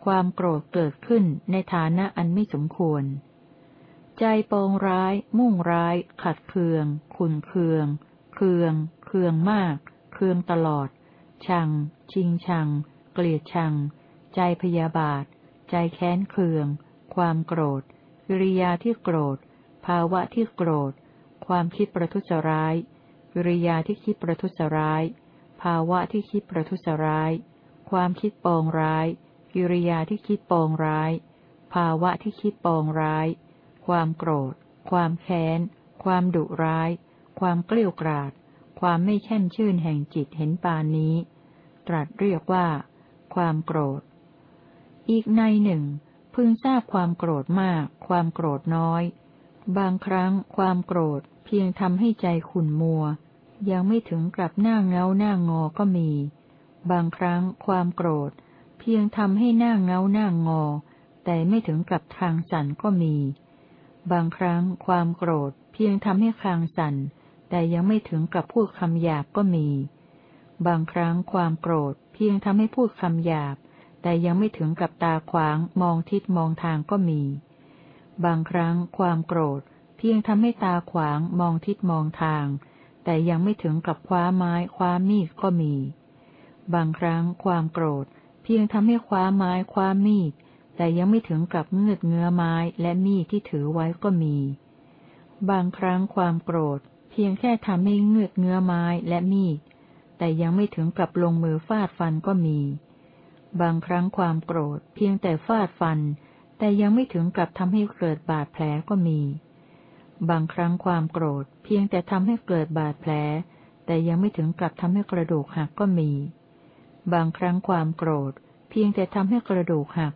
ความโกรธเกิดขึ้นในฐานะอันไม่สมควร ใจปองร้าย มุ่งร้าย ขัดเคือง ขุนเคือง เคือง เคืองมาก เคืองตลอด ชัง ชิงชัง เกลียดชัง ใจพยาบาท ใจแค้นเคือง ความโกรธกิริยาที่โกรธ ภาวะที่โกรธ ความคิดประทุษร้ายกิริยาที่คิดประทุษร้าย ภาวะที่คิดประทุษร้าย ความคิดปองร้าย กิริยาที่คิดปองร้าย ภาวะที่คิดปองร้าย ความโกรธ ความแค้น ความดุร้าย ความเกลี้ยกราด ความไม่แช่มชื่นแห่งจิตเห็นปานนี้ ตรัสเรียกว่า ความโกรธ อีกในหนึ่ง พึงทราบความโกรธมาก ความโกรธน้อย บางครั้งความโกรธเพียงทำให้ใจขุ่นมัว ยังไม่ถึงกลับหน้าเงาหน้างอก็มี บางครั้งความโกรธ พียงทำให้หน้าเงาหน้างอ แต่ไม่ถึงกับทางสั่นก็มี บางครั้งความโกรธ เพียงทำให้คางสั่น แต่ยังไม่ถึงกับพูดคำหยาบก็มี บางครั้งความโกรธ เพียงทำให้พูดคำหยาบ แต่ยังไม่ถึงกับตาขวางมองทิศมองทางก็มี บางครั้งความโกรธ เพียงทำให้ตาขวางมองทิศมองทาง แต่ยังไม่ถึงกับคว้าไม้คว้ามีดก็มี บางครั้งความโกรธ เพียงทำให้คว้าไม้คว้ามีด แต่ยังไม่ถึงกับเงือดเงื้อไม้และมีดที่ถือไว้ก็มี บางครั้งความโกรธ เพียงแค่ทำให้เงือดเงื้อไม้และมีด แต่ยังไม่ถึงกับลงมือฟาดฟันก็มี บางครั้งความโกรธ เพียงแต่ฟาดฟัน แต่ยังไม่ถึงกับทำให้เกิดบาดแผลก็มี บางครั้งความโกรธ เพียงแต่ทำให้เกิดบาดแผล แต่ยังไม่ถึงกับทำให้กระดูกหักก็มี บางครั้งความโกรธ เพียงแต่ทำให้กระดูกหัก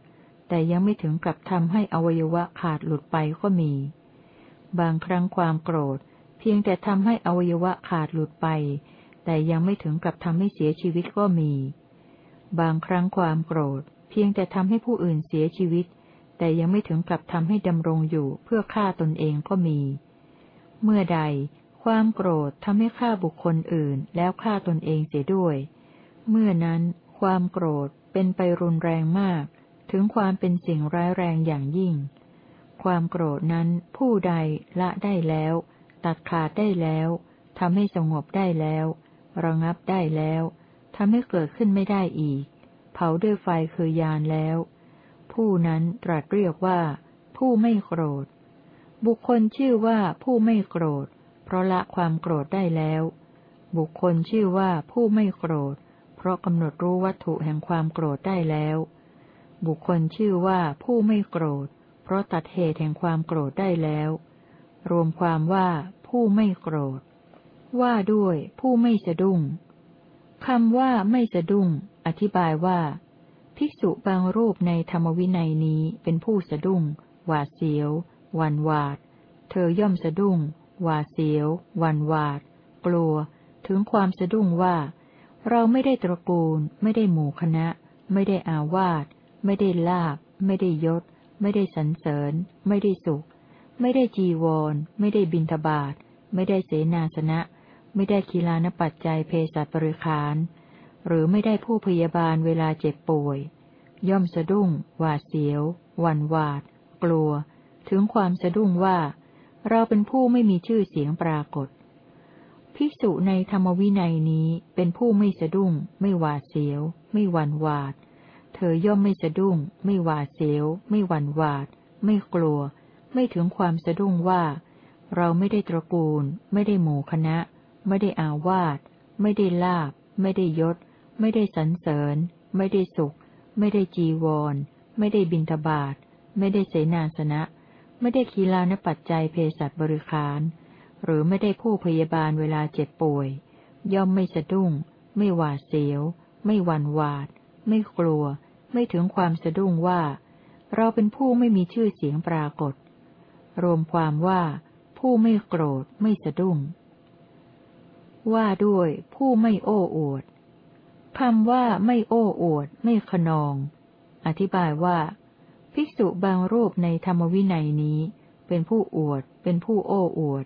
แต่ยังไม่ถึงกับทำให้อวัยวะขาดหลุดไปก็มี บางครั้งความโกรธ เพียงแต่ทำให้อวัยวะขาดหลุดไป แต่ยังไม่ถึงกับทำให้เสียชีวิตก็มี บางครั้งความโกรธ เพียงแต่ทำให้ผู้อื่นเสียชีวิต แต่ยังไม่ถึงกับทำให้ดำรงอยู่เพื่อฆ่าตนเองก็มี เมื่อใดความโกรธทำให้ฆ่าบุคคลอื่นแล้วฆ่าตนเองเสียด้วย เมื่อนั้น ความโกรธเป็นไปรุนแรงมาก ถึงความเป็นสิ่งร้ายแรงอย่างยิ่ง ความโกรธนั้นผู้ใดละได้แล้ว ตัดขาดได้แล้วทำให้สงบได้แล้ว ระงับได้แล้วทำให้เกิดขึ้นไม่ได้อีก เผาด้วยไฟคือยานแล้ว ผู้นั้นตรัสเรียกว่า ผู้ไม่โกรธ บุคคลชื่อว่าผู้ไม่โกรธ เพราะละความโกรธได้แล้ว บุคคลชื่อว่าผู้ไม่โกรธ เพราะกำหนดรู้วัตถุแห่งความโกรธได้แล้ว บุคคลชื่อว่าผู้ไม่โกรธ เพราะตัดเหตุแห่งความโกรธได้แล้ว รวมความว่าผู้ไม่โกรธ ว่าด้วยผู้ไม่สะดุ้งคำว่าไม่สะดุ้ง อธิบายว่า ภิกษุบางรูปในธรรมวินัยนี้เป็นผู้สะดุ้ง หวาดเสียว วันวาด เธอย่อมสะดุ้ง หวาดเสียว วันวาด กลัว ถึงความสะดุ้งว่า เราไม่ได้ตระกูล ไม่ได้หมู่คณะ ไม่ได้อาวาสไม่ได้ลาบ ไม่ได้ยศ ไม่ได้สรรเสริญ ไม่ได้สุข ไม่ได้จีวร ไม่ได้บินทบาทไม่ได้เสนาสนะ ไม่ได้คีลานปัจจัยเพศบริขาร หรือไม่ได้ผู้พยาบาลเวลาเจ็บป่วย ย่อมสะดุ้ง หวาดเสียววันวาด กลัว ถึงความสะดุ้งว่า เราเป็นผู้ไม่มีชื่อเสียงปรากฏ ภิกษุในธรรมวินัยนี้เป็นผู้ไม่สะดุ้ง ไม่หวาดเสียว ไม่หวั่นหวาด เธอย่อมไม่สะดุ้ง ไม่หวาดเสียว ไม่หวั่นหวาด ไม่กลัว ไม่ถึงความสะดุ้งว่า เราไม่ได้ตระกูล ไม่ได้หมู่คณะ ไม่ได้อาวาสไม่ได้ลาบ ไม่ได้ยศ ไม่ได้สรรเสริญ ไม่ได้สุข ไม่ได้จีวร ไม่ได้บินทบาทไม่ได้เสนาสนะ ไม่ได้คีลานปัจจัยเพศัตบริขาร หรือไม่ได้ผู้พยาบาลเวลาเจ็บป่วย ย่อมไม่สะดุ้ง ไม่หวาดเสียว ไม่หวั่นหวาด ไม่กลัว ไม่ถึงความสะดุ้งว่า เราเป็นผู้ไม่มีชื่อเสียงปรากฏ รวมความว่า ผู้ไม่โกรธไม่สะดุ้ง ว่าด้วย ผู้ไม่โอ้อวดคำว่าไม่โอ้อวด ไม่ขนอง อธิบายว่า ภิกษุบางรูปในธรรมวินัยนี้ เป็นผู้อวด เป็นผู้โอ้อวด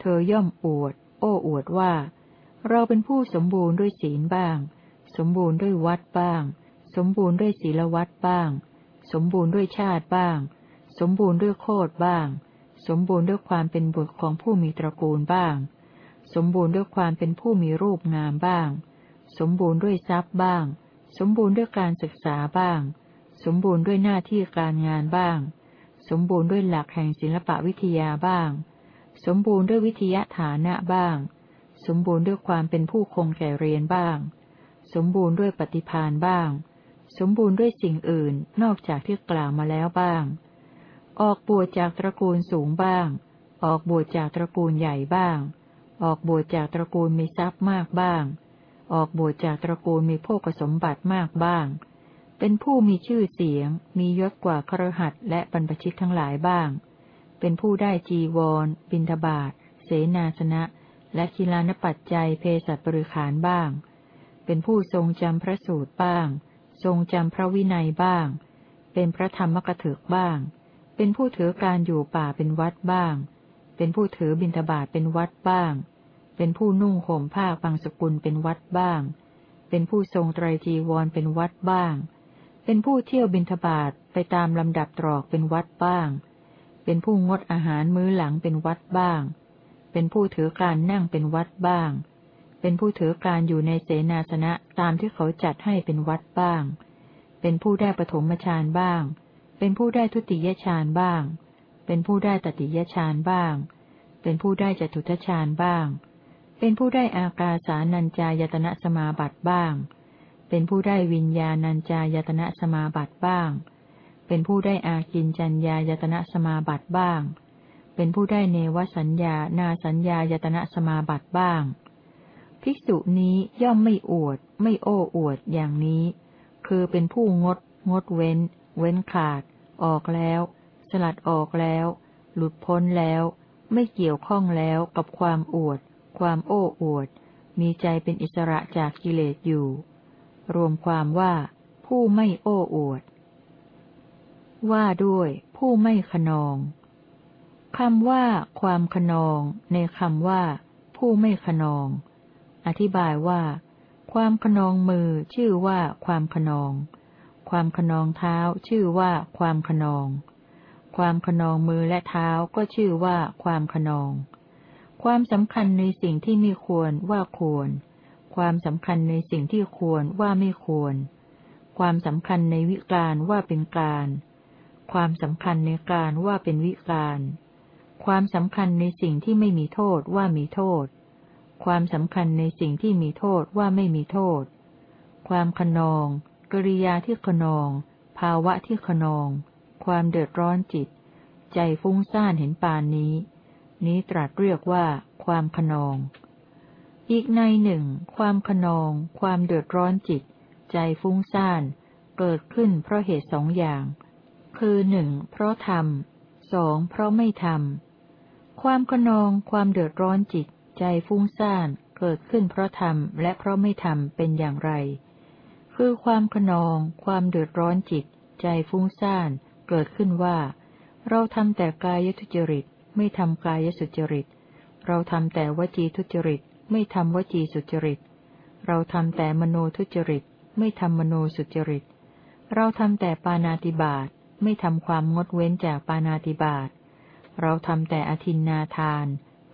เธอย่อมอวด โอ้อวดว่า เราเป็นผู้สมบูรณ์ด้วยศีลบ้าง สมบูรณ์ด้วยวัดบ้าง สมบูรณ์ด้วยศีลวัดบ้าง สมบูรณ์ด้วยชาติบ้าง สมบูรณ์ด้วยโคดบ้าง สมบูรณ์ด้วยความเป็นบุตรของผู้มีตระกูลบ้าง สมบูรณ์ด้วยความเป็นผู้มีรูปงามบ้าง สมบูรณ์ด้วยทรัพย์บ้าง สมบูรณ์ด้วยการศึกษาบ้าง สมบูรณ์ด้วยหน้าที่การงานบ้าง สมบูรณ์ด้วยหลักแห่งศิลปวิทยาบ้าง สมบูรณ์ด้วยวิทยาฐานะบ้าง สมบูรณ์ด้วยความเป็นผู้คงแก่เรียนบ้าง สมบูรณ์ด้วยปฏิพานบ้าง สมบูรณ์ด้วยสิ่งอื่นนอกจากที่กล่าวมาแล้วบ้าง ออกบวชจากตระกูลสูงบ้าง ออกบวชจากตระกูลใหญ่บ้าง ออกบวชจากตระกูลมีทรัพย์มากบ้าง ออกบวชจากตระกูลมีโภคสมบัติมากบ้าง เป็นผู้มีชื่อเสียง มียศกว่าครหัสและบรรพชิตทั้งหลายบ้าง เป็นผู้ได้จีวร บินทบาทเสนาสนะ และกีฬานปัจจัยเพศบริขารบ้าง เป็นผู้ทรงจำพระสูตรบ้าง ทรงจำพระวินัยบ้าง เป็นพระธรรมกถึกบ้าง เป็นผู้ถือการอยู่ป่าเป็นวัดบ้าง เป็นผู้ถือบิณฑบาตเป็นวัดบ้าง เป็นผู้นุ่งห่มผ้าบางสกุลเป็นวัดบ้าง เป็นผู้ทรงไตรจีวรเป็นวัดบ้าง เป็นผู้เที่ยวบิณฑบาตไปตามลำดับตรอกเป็นวัดบ้าง เป็นผู้งดอาหารมื้อหลังเป็นวัดบ้าง เป็นผู้ถือการนั่งเป็นวัดบ้าง เป็นผู้ถือการอยู่ในเสนาสนะตามที่เขาจัดให้เป็นวัดบ้าง เป็นผู้ได้ปฐมฌานบ้าง เป็นผู้ได้ทุติยฌานบ้าง เป็นผู้ได้ตติยฌานบ้าง เป็นผู้ได้จตุทฌานบ้าง เป็นผู้ได้อากาสานัญจายตนะสมาบัติบ้าง เป็นผู้ได้วิญญาณัญจายตนะสมาบัติบ้าง เป็นผู้ได้อากินจัญญายตนะสมาบัติบ้าง เป็นผู้ได้เนวสัญญานาสัญญายตนะสมาบัติบ้าง ภิกษุนี้ย่อมไม่อวด ไม่โอ้อวดอย่างนี้ คือเป็นผู้งด งดเว้น เว้นขาด ออกแล้ว สลัดออกแล้ว หลุดพ้นแล้ว ไม่เกี่ยวข้องแล้วกับความอวด ความโอ้อวด มีใจเป็นอิสระจากกิเลสอยู่ รวมความว่าผู้ไม่โอ้อวด ว่าด้วยผู้ไม่ขนองคำว่า ความขนอง ในคำว่า ผู้ไม่ขนอง อธิบายว่า ความขนองมือชื่อว่าความขนอง ความขนองเท้าชื่อว่าความขนอง ความขนองมือและเท้าก็ชื่อว่าความขนอง ความสำคัญในสิ่งที่ไม่ควรว่าควร ความสำคัญในสิ่งที่ควรว่าไม่ควร ความสำคัญในวิการว่าเป็นการ ความสำคัญในการว่าเป็นวิการ ความสำคัญในสิ่งที่ไม่มีโทษว่ามีโทษ ความสำคัญในสิ่งที่มีโทษว่าไม่มีโทษ ความขนอง กริยาที่ขนอง ภาวะที่ขนอง ความเดือดร้อนจิต ใจฟุ้งซ่านเห็นปานนี้ นี้ตรัสเรียกว่าความขนอง อีกในหนึ่ง ความขนอง ความเดือดร้อนจิต ใจฟุ้งซ่าน เกิดขึ้นเพราะเหตุสองอย่าง คือหนึ่งเพราะทำสองเพราะไม่ทำความขนองความเดือดร้อนจิต ใจฟุ้งซ่านเกิดขึ้นเพราะทำและเพราะไม่ทำเป็นอย่างไร คือความขนอง ความเดือดร้อนจิต ใจฟุ้งซ่านเกิดขึ้นว่า เราทำแต่กายทุจริต ไม่ทำกายสุจริต เราทำแต่วจีทุจริต ไม่ทำวจีสุจริต เราทำแต่มโนทุจริต ไม่ทำมโนสุจริต เราทำแต่ปานาติบาต ไม่ทำความงดเว้นจากปานาติบาต เราทำแต่อธินนาทาน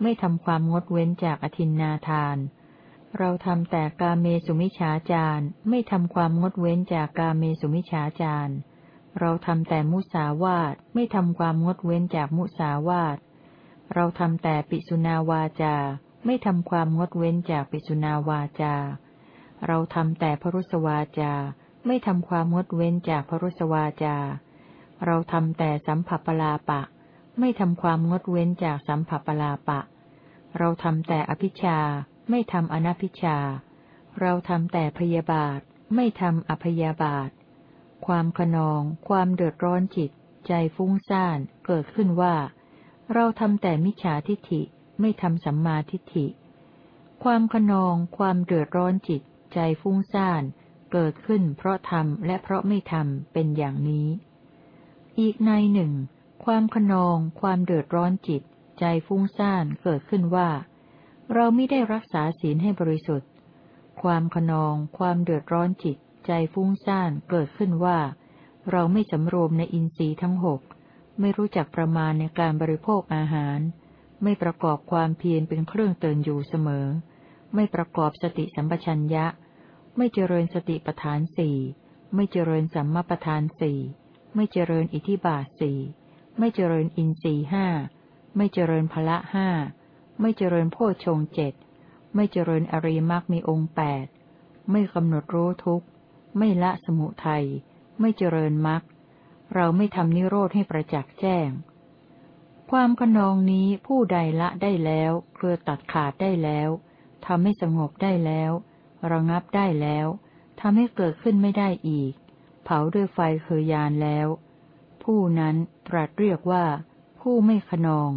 ไม่ทำความงดเว้นจากอธินนาทาน เราทำแต่กาเมสุมิฉาจารไม่ทำความงดเว้นจากกาเมสุมิฉาจารเราทำแต่มุสาวาทไม่ทำความงดเว้นจากมุสาวาทเราทำแต่ปิสุนาวาจา ไม่ทำความงดเว้นจากปิสุนาวาจา เราทำแต่พรุสวาจา ไม่ทำความงดเว้นจากพรุสวาจา เราทำแต่สัมผัสปลาปะ ไม่ทำความงดเว้นจากสัมผัสปลาปะ เราทำแต่อภิชา ไม่ทำอนัพิชา เราทำแต่พยาบาท ไม่ทำอพยาบาท ความขนอง ความเดือดร้อนจิต ใจฟุ้งซ่าน เกิดขึ้นว่า เราทำแต่มิจฉาทิฏฐิ ไม่ทำสัมมาทิฏฐิ ความขนอง ความเดือดร้อนจิต ใจฟุ้งซ่าน เกิดขึ้นเพราะทำและเพราะไม่ทำเป็นอย่างนี้ อีกในหนึ่ง ความขนอง ความเดือดร้อนจิต ใจฟุ้งซ่านเกิดขึ้นว่า เราไม่ได้รักษาศีลให้บริสุทธิ์ ความขนอง ความเดือดร้อนจิต ใจฟุ้งซ่านเกิดขึ้นว่า เราไม่สำรวมในอินทรีย์ทั้งหกไม่รู้จักประมาณในการบริโภคอาหาร ไม่ประกอบความเพียรเป็นเครื่องเตือนอยู่เสมอ ไม่ประกอบสติสัมปชัญญะ ไม่เจริญสติปทานสี่ ไม่เจริญสัมมาปทานสี่ ไม่เจริญอิทิบาทสี่ไม่เจริญอินทรีห้าไม่เจริญพละห้าไม่เจริญโพชงเจ็ดไม่เจริญอริมรรคมีองค์แปดไม่กำหนดรู้ทุกข์ ไม่ละสมุทัยไม่เจริญมรรคเราไม่ทำนิโรธให้ประจักษ์แจ้ง ความขนองนี้ผู้ใดละได้แล้วเครือตัดขาดได้แล้วทำให้สงบได้แล้ว ระงับได้แล้วทำให้เกิดขึ้นไม่ได้อีก เผาด้วยไฟเคยยานแล้ว ผู้นั้นตรัสเรียกว่า ผู้ไม่ขนอง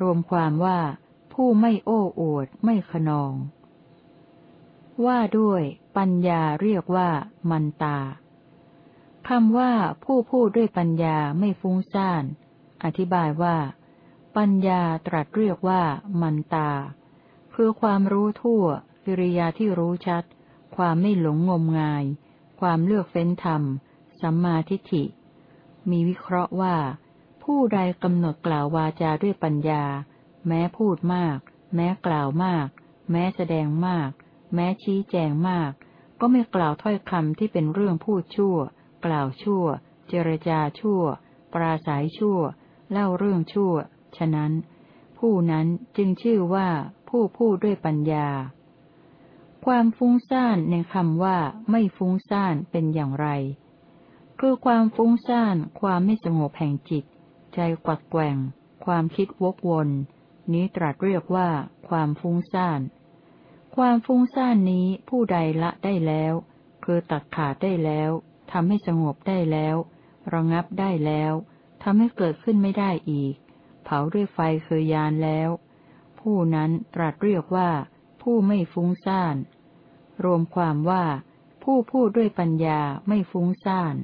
รวมความว่า ผู้ไม่โอ้อวดไม่ขนอง ว่าด้วย ปัญญาเรียกว่า มันตาคำว่าผู้พูดด้วยปัญญาไม่ฟุ้งซ่าน อธิบายว่า ปัญญาตรัสเรียกว่า มันตา คือความรู้ทั่วกิริยาที่รู้ชัด ความไม่หลงงมงาย ความเลือกเฟ้นธรรม สัมมาทิฏฐิ มีวิเคราะห์ว่า ผู้ใดกำหนดกล่าววาจาด้วยปัญญา แม้พูดมาก แม้กล่าวมาก แม้แสดงมาก แม้ชี้แจงมาก ก็ไม่กล่าวถ้อยคำที่เป็นเรื่องพูดชั่ว กล่าวชั่ว เจรจาชั่ว ปราศัยชั่ว เล่าเรื่องชั่ว ฉะนั้น ผู้นั้นจึงชื่อว่าผู้พูดด้วยปัญญา ความฟุ้งซ่านในคำว่า ไม่ฟุ้งซ่านเป็นอย่างไร คือความฟุ้งซ่าน ความไม่สงบแห่งจิต ใจกวัดแกว่ง ความคิดวกวน นี้ตรัสเรียกว่า ความฟุ้งซ่าน ความฟุ้งซ่านนี้ผู้ใดละได้แล้ว คือตัดขาดได้แล้วทำให้สงบได้แล้ว ระงับได้แล้วทำให้เกิดขึ้นไม่ได้อีก เผาด้วยไฟเคยยานแล้ว ผู้นั้นตรัสเรียกว่า ผู้ไม่ฟุ้งซ่าน รวมความว่า ผู้พูดด้วยปัญญาไม่ฟุ้งซ่าน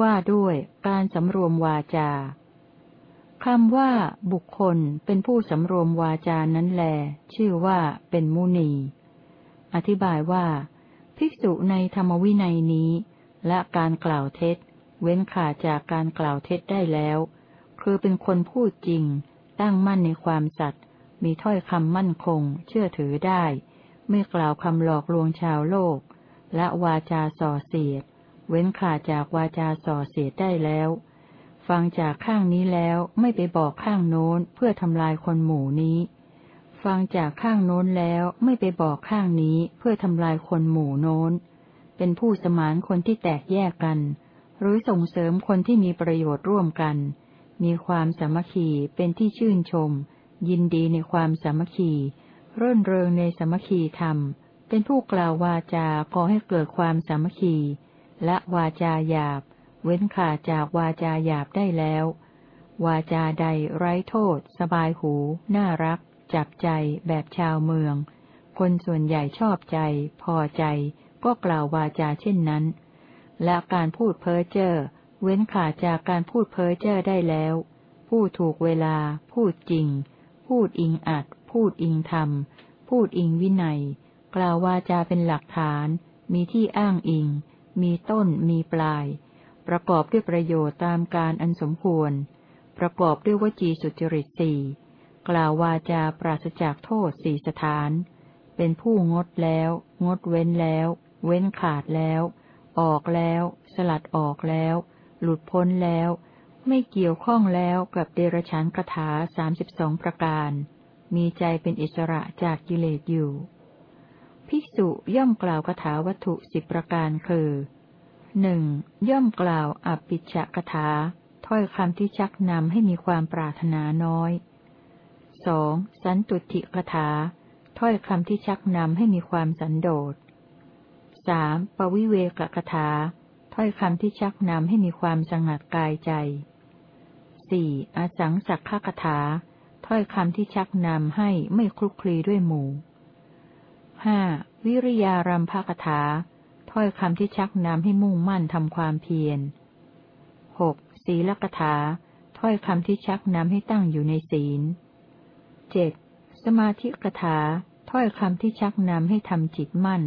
ว่าด้วยการสำรวมวาจาคำว่า บุคคลเป็นผู้สำรวมวาจานั้นแล ชื่อว่าเป็นมุนี อธิบายว่า ภิกษุในธรรมวินัยนี้ และการกล่าวเท็จ เว้นขาดจากการกล่าวเท็จได้แล้ว คือเป็นคนพูดจริง ตั้งมั่นในความสัตย์มีถ้อยคำมั่นคง เชื่อถือได้ ไม่กล่าวคำหลอกลวงชาวโลก และวาจาส่อเสียด เว้นขาดจากวาจาส่อเสียดได้แล้ว ฟังจากข้างนี้แล้วไม่ไปบอกข้างโน้นเพื่อทำลายคนหมู่นี้ ฟังจากข้างโน้นแล้วไม่ไปบอกข้างนี้เพื่อทำลายคนหมู่โน้น เป็นผู้สมานคนที่แตกแยกกัน หรือส่งเสริมคนที่มีประโยชน์ร่วมกัน มีความสามัคคีเป็นที่ชื่นชม ยินดีในความสามัคคี ร่นเริงในสามัคคีธรรม เป็นผู้กล่าววาจากอให้เกิดความสามัคคี และวาจาหยาบ เว้นขาดจากวาจาหยาบได้แล้ว วาจาใดไร้โทษ สบายหู น่ารัก จับใจแบบชาวเมือง คนส่วนใหญ่ชอบใจ พอใจ ก็กล่าววาจาเช่นนั้น และการพูดเพ้อเจ้อเว้นขาดจากการพูดเพ้อเจ้อได้แล้วพูดถูกเวลา พูดจริง พูดอิงอัด พูดอิงธรรม พูดอิงวินัย กล่าววาจาเป็นหลักฐาน มีที่อ้างอิง มีต้นมีปลาย ประกอบด้วยประโยชน์ตามการอันสมควร ประกอบด้วยวจีสุจริตสี่กล่าววาจาปราศจากโทษสี่สถาน เป็นผู้งดแล้ว งดเว้นแล้ว เว้นขาดแล้ว ออกแล้ว สลัดออกแล้ว หลุดพ้นแล้ว ไม่เกี่ยวข้องแล้วกับเดรฉานคาถาสามสิบสองประการ มีใจเป็นอิสระจากกิเลสอยู่ ภิกษุย่อมกล่าวคาถาวัตถุสิบประการคือหนึ่งย่อมกล่าวอภิชกถา ถ้อยคำที่ชักนำให้มีความปรารถนาน้อยสองสันตุติกถา ถ้อยคำที่ชักนำให้มีความสันโดษสามปวิเวกกถา ถ้อยคำที่ชักนำให้มีความสงัดกายใจสี่อสังสักขกถา ถ้อยคำที่ชักนำให้ไม่คลุกคลีด้วยหมู่ห้าวิริยารัมภกถา ถ้อยคำที่ชักนำให้มุ่งมั่นทำความเพียรหกศีลกถา ถ้อยคำที่ชักนำให้ตั้งอยู่ในศีลเจ็ดสมาธิกถา ถ้อยคำที่ชักนำให้ทำจิตมั่น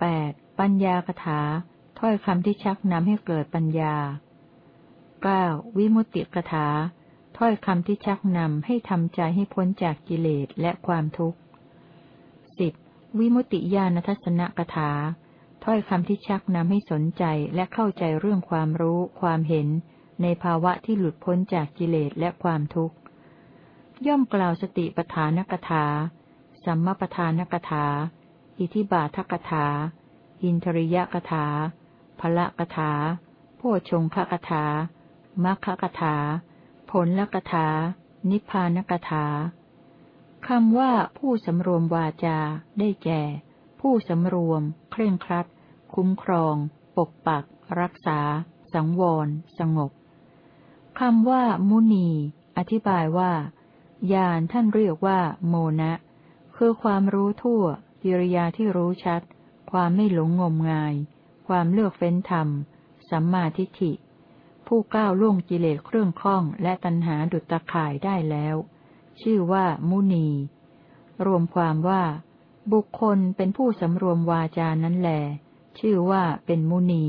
แปดปัญญากถา ถ้อยคำที่ชักนำให้เกิดปัญญาเก้าวิมุตติกถา ถ้อยคำที่ชักนำให้ทำใจให้พ้นจากกิเลสและความทุกข์สิบวิมุตติญาณทัศนกถา ถ้อยคำที่ชักนำให้สนใจและเข้าใจเรื่องความรู้ ความเห็น ในภาวะที่หลุดพ้นจากกิเลสและความทุกข์ ย่อมกล่าวสติปทานกถา สัมมาปทานกถา อิทิบาทกถา อินทริยกถาพละกถาโพชงคกถามัคคกถา ผลลกถา นิพพานกถาคำว่าผู้สำรวมวาจา ได้แก่ ผู้สำรวม เคร่งครัด คุ้มครอง ปกปัก รักษา สังวร สงบคำว่า มุนี อธิบายว่า ญาณท่านเรียกว่า โมนะ คือความรู้ทั่ว กิริยาที่รู้ชัด ความไม่หลงงมงาย ความเลือกเฟ้นธรรม สัมมาทิฏฐิ ผู้ก้าวล่วงกิเลสเครื่องข้องและตัณหาดุจตะข่ายได้แล้ว ชื่อว่ามุนี รวมความว่า บุคคลเป็นผู้สำรวมวาจานั้นแหลชื่อว่าเป็นมุนี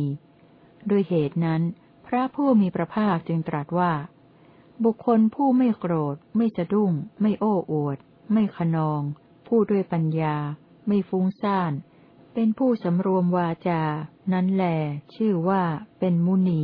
ด้วยเหตุนั้น พระผู้มีพระภาคจึงตรัสว่า บุคคลผู้ไม่โกรธ ไม่สะดุ้ง ไม่โอ้อวด ไม่ขนอง ผู้ด้วยปัญญา ไม่ฟุ้งซ่าน เป็นผู้สำรวมวาจา นั้นแหลชื่อว่าเป็นมุนี